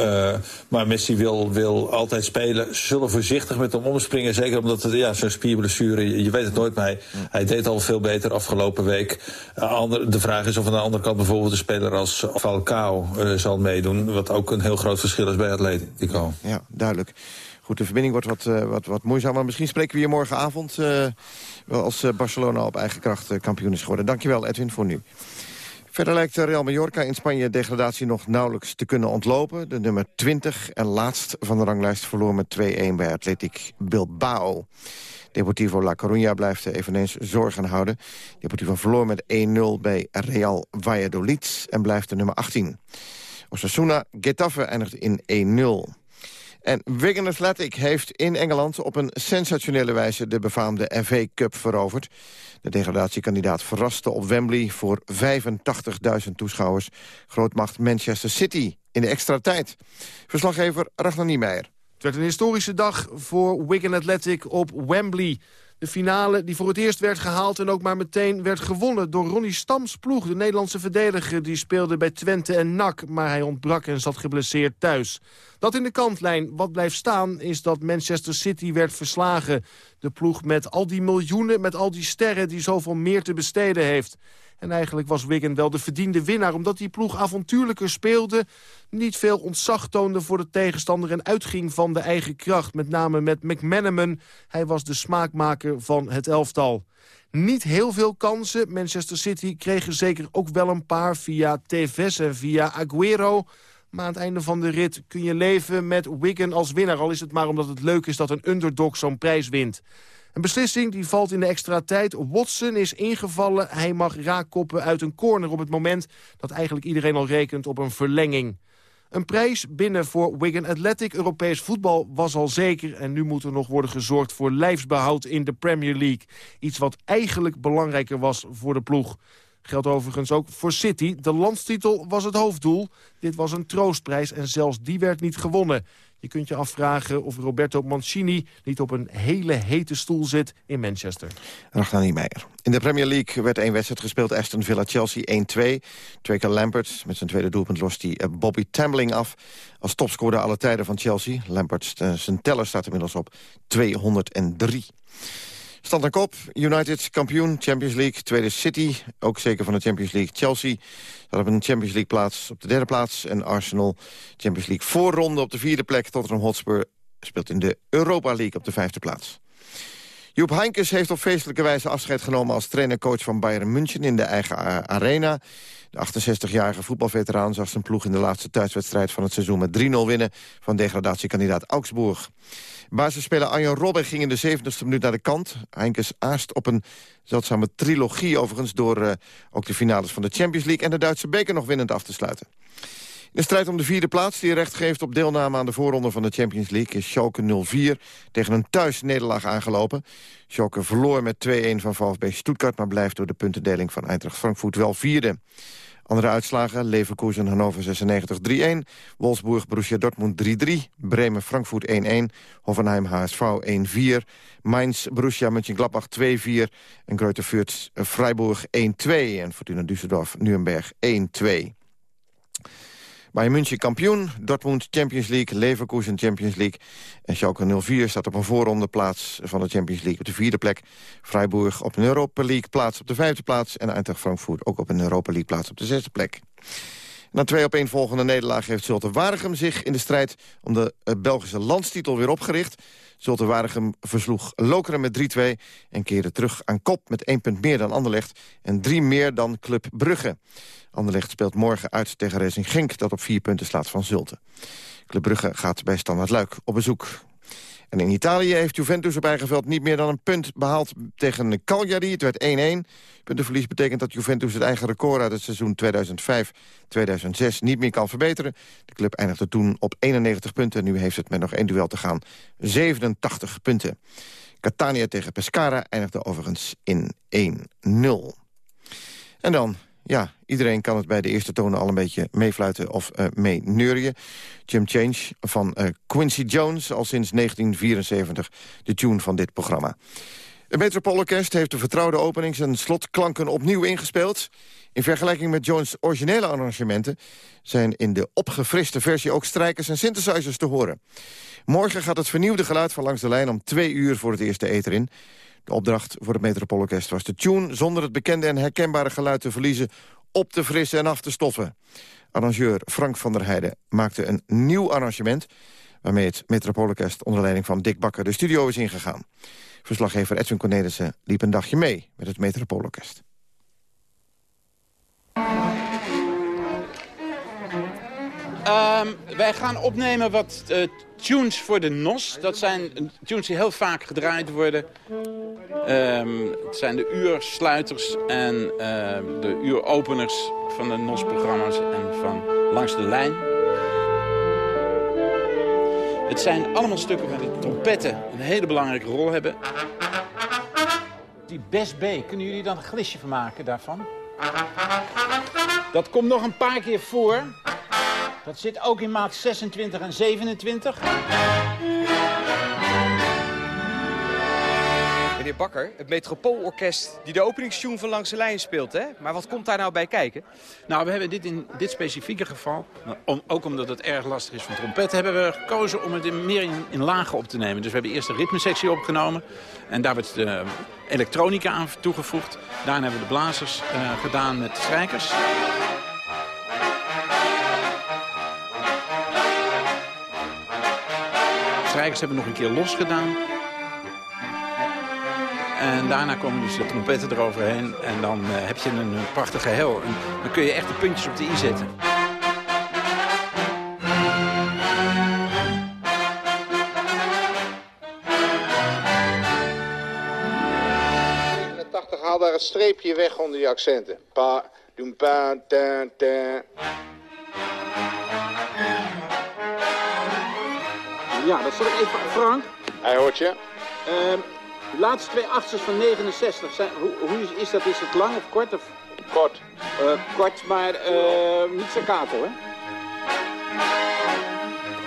Uh, maar Messi wil, wil altijd spelen. Ze zullen voorzichtig met hem omspringen. Zeker omdat het, ja, zo'n spierblessure, je, weet het nooit. Maar hij, deed al veel beter afgelopen week. Ander, de vraag is of aan de andere kant bijvoorbeeld een speler als Falcao zal meedoen. Wat ook een heel groot verschil is bij Atletico. Ja, duidelijk. Goed, de verbinding wordt wat, wat, wat moeizaam. Maar misschien spreken we hier morgenavond... Uh, als Barcelona op eigen kracht kampioen is geworden. Dankjewel, Edwin, voor nu. Verder lijkt Real Mallorca in Spanje degradatie nog nauwelijks te kunnen ontlopen. De nummer 20 en laatst van de ranglijst verloor met 2-1 bij Athletic Bilbao. Deportivo La Coruña blijft eveneens zorgen houden. Deportivo verloor met 1-0 bij Real Valladolid en blijft de nummer 18. Osasuna Getafe eindigt in 1-0. En Wigan Athletic heeft in Engeland op een sensationele wijze de befaamde FA Cup veroverd. De degradatiekandidaat verraste op Wembley voor 85.000 toeschouwers. Grootmacht Manchester City in de extra tijd. Verslaggever Ragnar Niemeyer. Het werd een historische dag voor Wigan Athletic op Wembley. De finale die voor het eerst werd gehaald en ook maar meteen werd gewonnen... door Ronnie Stams ploeg, de Nederlandse verdediger. Die speelde bij Twente en NAC, maar hij ontbrak en zat geblesseerd thuis. Dat in de kantlijn. Wat blijft staan is dat Manchester City werd verslagen. De ploeg met al die miljoenen, met al die sterren... die zoveel meer te besteden heeft. En eigenlijk was Wigan wel de verdiende winnaar... omdat die ploeg avontuurlijker speelde... niet veel ontzag toonde voor de tegenstander... en uitging van de eigen kracht, met name met McManaman. Hij was de smaakmaker van het elftal. Niet heel veel kansen. Manchester City kreeg er zeker ook wel een paar via Tevez en via Aguero... Maar aan het einde van de rit kun je leven met Wigan als winnaar. Al is het maar omdat het leuk is dat een underdog zo'n prijs wint. Een beslissing die valt in de extra tijd. Watson is ingevallen. Hij mag raakkoppen uit een corner op het moment... dat eigenlijk iedereen al rekent op een verlenging. Een prijs binnen voor Wigan Athletic. Europees voetbal was al zeker. En nu moet er nog worden gezorgd voor lijfsbehoud in de Premier League. Iets wat eigenlijk belangrijker was voor de ploeg. Geldt overigens ook voor City. De landstitel was het hoofddoel. Dit was een troostprijs en zelfs die werd niet gewonnen. Je kunt je afvragen of Roberto Mancini niet op een hele hete stoel zit in Manchester. Ragnar Meijer. In de Premier League werd één wedstrijd gespeeld. Aston Villa-Chelsea 1-2. Twee keer Lampert. Met zijn tweede doelpunt lost hij eh, Bobby Tambling af. Als topscorer alle tijden van Chelsea. Lampert, eh, zijn teller staat inmiddels op 203. Stand en kop. United kampioen, Champions League. Tweede City, ook zeker van de Champions League. Chelsea staat op een Champions League plaats op de derde plaats. En Arsenal, Champions League voorronde op de vierde plek. Tottenham Hotspur speelt in de Europa League op de vijfde plaats. Joep Heinkes heeft op feestelijke wijze afscheid genomen... als trainer-coach van Bayern München in de eigen arena. De 68-jarige voetbalveteraan zag zijn ploeg in de laatste thuiswedstrijd van het seizoen... met 3-0 winnen van degradatiekandidaat Augsburg. Basisspeler Arjen Robben ging in de 70ste minuut naar de kant. Heinkes aast op een zeldzame trilogie overigens... door eh, ook de finales van de Champions League... en de Duitse beker nog winnend af te sluiten. In de strijd om de vierde plaats die recht geeft op deelname aan de voorronde van de Champions League... is Schalke 04 tegen een thuisnederlaag aangelopen. Schalke verloor met 2-1 van VfB Stuttgart... maar blijft door de puntendeling van Eintracht Frankfurt wel vierde. Andere uitslagen, Leverkusen Hannover 96 3-1... Wolfsburg Borussia Dortmund 3-3, Bremen Frankfurt 1-1... Hoffenheim HSV 1-4, Mainz Borussia Mönchengladbach 2-4... en Greuther Fürth eh, Freiburg 1-2 en Fortuna Düsseldorf Nuremberg 1-2. Bayern München kampioen, Dortmund Champions League, Leverkusen Champions League. En Schalke 04 staat op een voorronde plaats van de Champions League op de vierde plek. Freiburg op een Europa League plaats op de vijfde plaats. En Eintracht Frankfurt ook op een Europa League plaats op de zesde plek. Na twee opeenvolgende nederlagen heeft Zulte Waregem zich in de strijd om de eh, Belgische landstitel weer opgericht. Zulte Waregem versloeg Lokeren met 3-2 en keerde terug aan kop met één punt meer dan Anderlecht en drie meer dan Club Brugge. Anderlecht speelt morgen uit tegen Racing Genk dat op vier punten slaat van Zulte. Club Brugge gaat bij Standard Luik op bezoek. En in Italië heeft Juventus op eigen veld niet meer dan een punt behaald tegen Cagliari. Het werd 1-1. Puntenverlies betekent dat Juventus het eigen record uit het seizoen 2005-2006 niet meer kan verbeteren. De club eindigde toen op 91 punten. Nu heeft het met nog één duel te gaan 87 punten. Catania tegen Pescara eindigde overigens in 1-0. En dan ja, iedereen kan het bij de eerste tonen al een beetje meefluiten of uh, mee neurien. Jim Change van uh, Quincy Jones, al sinds 1974 de tune van dit programma. Het Metropoolorkest heeft de vertrouwde openings- en slotklanken opnieuw ingespeeld. In vergelijking met Jones' originele arrangementen... zijn in de opgefriste versie ook strijkers en synthesizers te horen. Morgen gaat het vernieuwde geluid van Langs de Lijn om twee uur voor het eerste eter in... De opdracht voor het Metropoolorkest was de tune... zonder het bekende en herkenbare geluid te verliezen... op te frissen en af te stoffen. Arrangeur Frank van der Heijden maakte een nieuw arrangement... waarmee het Metropoolorkest onder leiding van Dick Bakker... de studio is ingegaan. Verslaggever Edwin Cornelissen liep een dagje mee met het Metropoolorkest. Um, wij gaan opnemen wat uh, tunes voor de NOS. Dat zijn tunes die heel vaak gedraaid worden. Um, het zijn de uursluiters en uh, de uuropeners van de NOS-programma's en van Langs de Lijn. Het zijn allemaal stukken waar de trompetten een hele belangrijke rol hebben. Die Best B, kunnen jullie dan een glisje van maken daarvan? Dat komt nog een paar keer voor. Dat zit ook in maat 26 en 27. Bakker. Het Metropoolorkest die de openingstune van Langs de Lijn speelt, hè? Maar wat komt daar nou bij kijken? Nou, we hebben dit in dit specifieke geval, om, ook omdat het erg lastig is van trompet, hebben we gekozen om het in- meer in, lagen op te nemen. Dus we hebben eerst de ritmesectie opgenomen en daar werd de elektronica aan toegevoegd. Daarna hebben we de blazers eh, gedaan met strijkers. Strijkers hebben we nog een keer los gedaan. En daarna komen dus de trompetten eroverheen. En dan eh, heb je een, eh, prachtig geheel. En dan kun je echt de puntjes op de i zetten. haal daar het streepje weg onder die accenten. Pa, doem, pa, ta, ta. Ja, dat zal ik even... Frank? Hij hoort je. Ehm, de laatste twee achters van 69, zijn, hoe, hoe is, is dat? Is het lang of kort? Of? Kort. kort, maar eh, niet staccato, hè?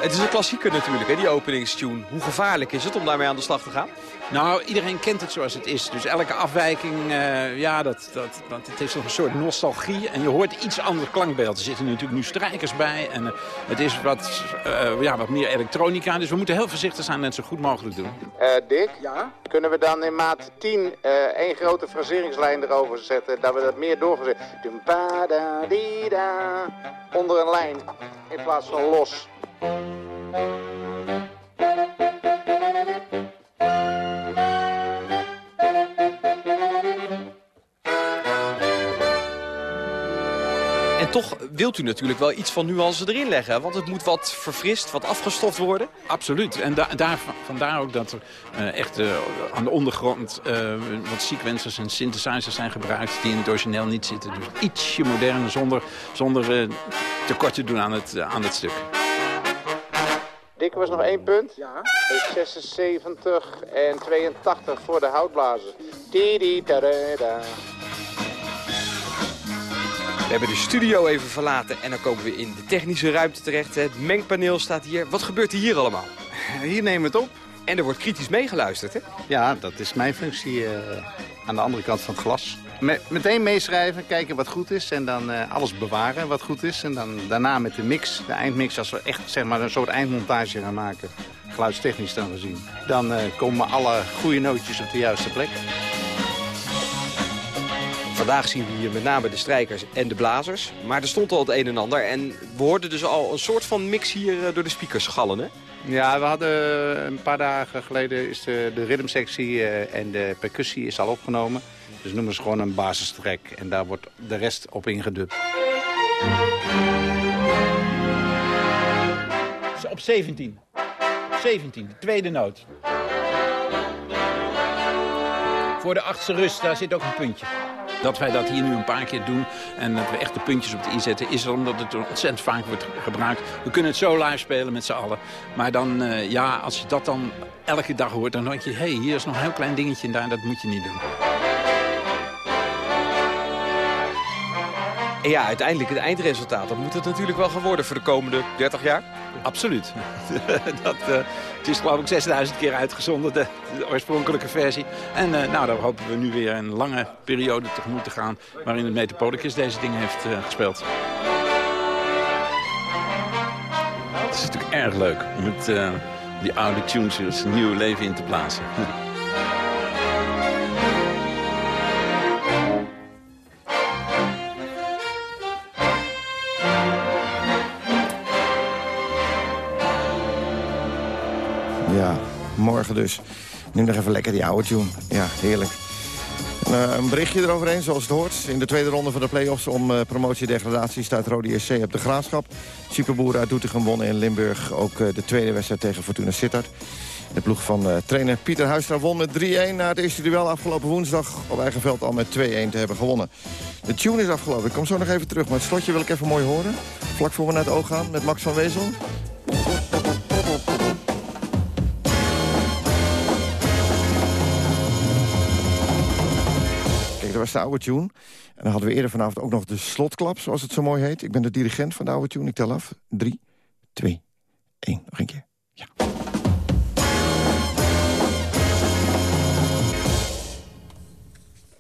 Het is een klassieker natuurlijk, hè, die openingstune. Hoe gevaarlijk is het om daarmee aan de slag te gaan? Nou, iedereen kent het zoals het is. Dus elke afwijking, eh, ja, dat, dat, dat, het heeft nog een soort nostalgie. En je hoort iets ander klankbeeld. Er zitten natuurlijk nu strijkers bij. En eh, het is wat, eh, ja, wat meer elektronica. Dus we moeten heel voorzichtig zijn en het zo goed mogelijk doen. Eh, Dick? Ja? Kunnen we dan in maat 10 eh, één grote fraseringslijn erover zetten? Dat we dat meer doorgezet. Doem, pa, da, di, da. Onder een lijn. In plaats van los. En toch wilt u natuurlijk wel iets van nuance erin leggen. Want het moet wat verfrist, wat afgestoft worden. Absoluut. En da daar, vandaar ook dat er eh, echt eh, aan de ondergrond eh, wat sequencers en synthesizers zijn gebruikt... die in het origineel niet zitten. Dus ietsje moderner zonder, zonder tekort te doen aan het, aan het stuk. Dick was nog één punt. Ja. 76 en 82 voor de houtblazers. Di, di, da, da, da. We hebben de studio even verlaten en dan komen we in de technische ruimte terecht. Het mengpaneel staat hier. Wat gebeurt er hier allemaal? Hier nemen we het op. En er wordt kritisch meegeluisterd, hè? Ja, dat is mijn functie eh, aan de andere kant van het glas. Me- meteen meeschrijven, kijken wat goed is en dan eh, alles bewaren wat goed is. En dan daarna met de mix, de eindmix, als we echt zeg maar, een soort eindmontage gaan maken, geluidstechnisch dan gezien. Dan eh, komen alle goede nootjes op de juiste plek. Vandaag zien we hier met name de strijkers en de blazers. Maar er stond al het een en ander. En we hoorden dus al een soort van mix hier eh, door de speakers gallen, hè? Ja, we hadden een paar dagen geleden is de, de rhythmsectie en de percussie is al opgenomen. Dus noemen ze gewoon een basistrek en daar wordt de rest op ingedubt. Op 17. 17, de tweede noot. Voor de achtste rust, daar zit ook een puntje. Dat wij dat hier nu een paar keer doen en dat we echt de puntjes op de i zetten... is omdat het ontzettend vaak wordt gebruikt. We kunnen het zo live spelen met z'n allen. Maar dan, eh, ja, als je dat dan elke dag hoort... dan denk je, hé, hey, hier is nog een heel klein dingetje en daar, dat moet je niet doen. En ja, uiteindelijk het eindresultaat. Dat moet het natuurlijk wel gaan worden voor de komende 30 jaar. Absoluut. dat, eh, het is geloof ik 6000 keer uitgezonden, de, oorspronkelijke versie. En eh, nou, daar hopen we nu weer een lange periode tegemoet te gaan... waarin het Metropolis deze dingen heeft eh, gespeeld. Het is natuurlijk erg leuk om die oude tunes nieuw leven in te blazen. morgen dus. Neem nog even lekker die oude tune. Ja, heerlijk. Eh, een berichtje eroverheen, zoals het hoort. In de tweede ronde van de play-offs om eh, promotie-degradatie... staat Rode SC op de Graafschap. Superboeren uit Doetinchem wonnen in Limburg. Ook eh, de tweede wedstrijd tegen Fortuna Sittard. De ploeg van trainer Pieter Huistra won met 3-1... na het eerste duel afgelopen woensdag op eigen veld al met 2-1 te hebben gewonnen. De tune is afgelopen. Ik kom zo nog even terug. Maar het slotje wil ik even mooi horen. Vlak voor we naar het oog gaan met Max van Wezel. Was de oude tune. En dan hadden we eerder vanavond ook nog de slotklap, zoals het zo mooi heet. Ik ben de dirigent van de oude tune. Ik tel af. 3, 2, 1. Nog een keer. Ja.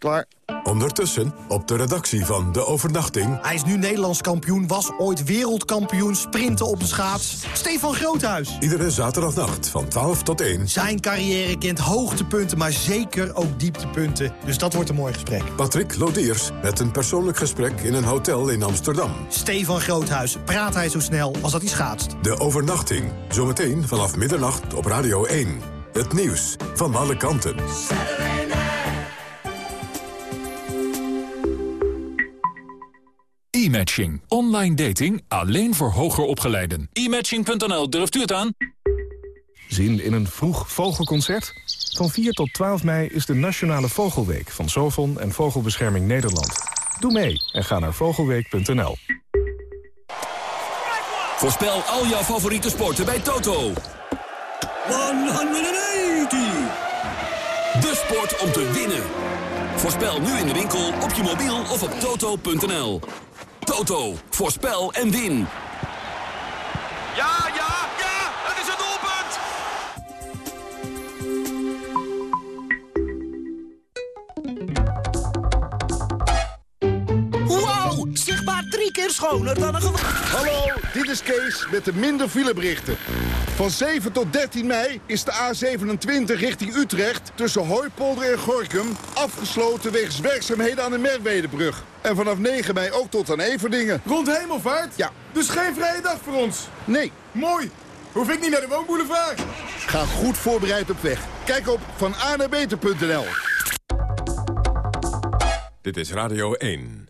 Klaar. Ondertussen op de redactie van De Overnachting... Hij is nu Nederlands kampioen, was ooit wereldkampioen sprinten op de schaats. Stefan Groothuis. Iedere zaterdagnacht van 12 tot 1. Zijn carrière kent hoogtepunten, maar zeker ook dieptepunten. Dus dat wordt een mooi gesprek. Patrick Lodiers met een persoonlijk gesprek in een hotel in Amsterdam. Stefan Groothuis, praat hij zo snel als dat hij schaatst. De Overnachting. Zometeen vanaf middernacht op Radio 1. Het nieuws van alle kanten. E-matching. Online dating alleen voor hoger opgeleiden. E-matching.nl, durft u het aan? Zin in een vroeg vogelconcert? Van 4 tot 12 mei is de Nationale Vogelweek van Sovon en Vogelbescherming Nederland. Doe mee en ga naar vogelweek.nl. Voorspel al jouw favoriete sporten bij Toto. 180! De sport om te winnen. Voorspel nu in de winkel, op je mobiel of op toto.nl. Toto, voorspel en win. Ja, ja, ja! Het is een doelpunt! Wauw, zichtbaar drie keer schoner dan een Hallo, dit is Kees met de minder fileberichten. Van 7 tot 13 mei is de A27 richting Utrecht... tussen Hooipolder en Gorkum afgesloten wegens werkzaamheden aan de Merwedebrug. En vanaf 9 mei ook tot aan Everdingen. Rond Hemelvaart? Ja. Dus geen vrije dag voor ons? Nee. Mooi. Hoef ik niet naar de woonboulevard? Ga goed voorbereid op weg. Kijk op vananebeter.nl. Dit is Radio 1.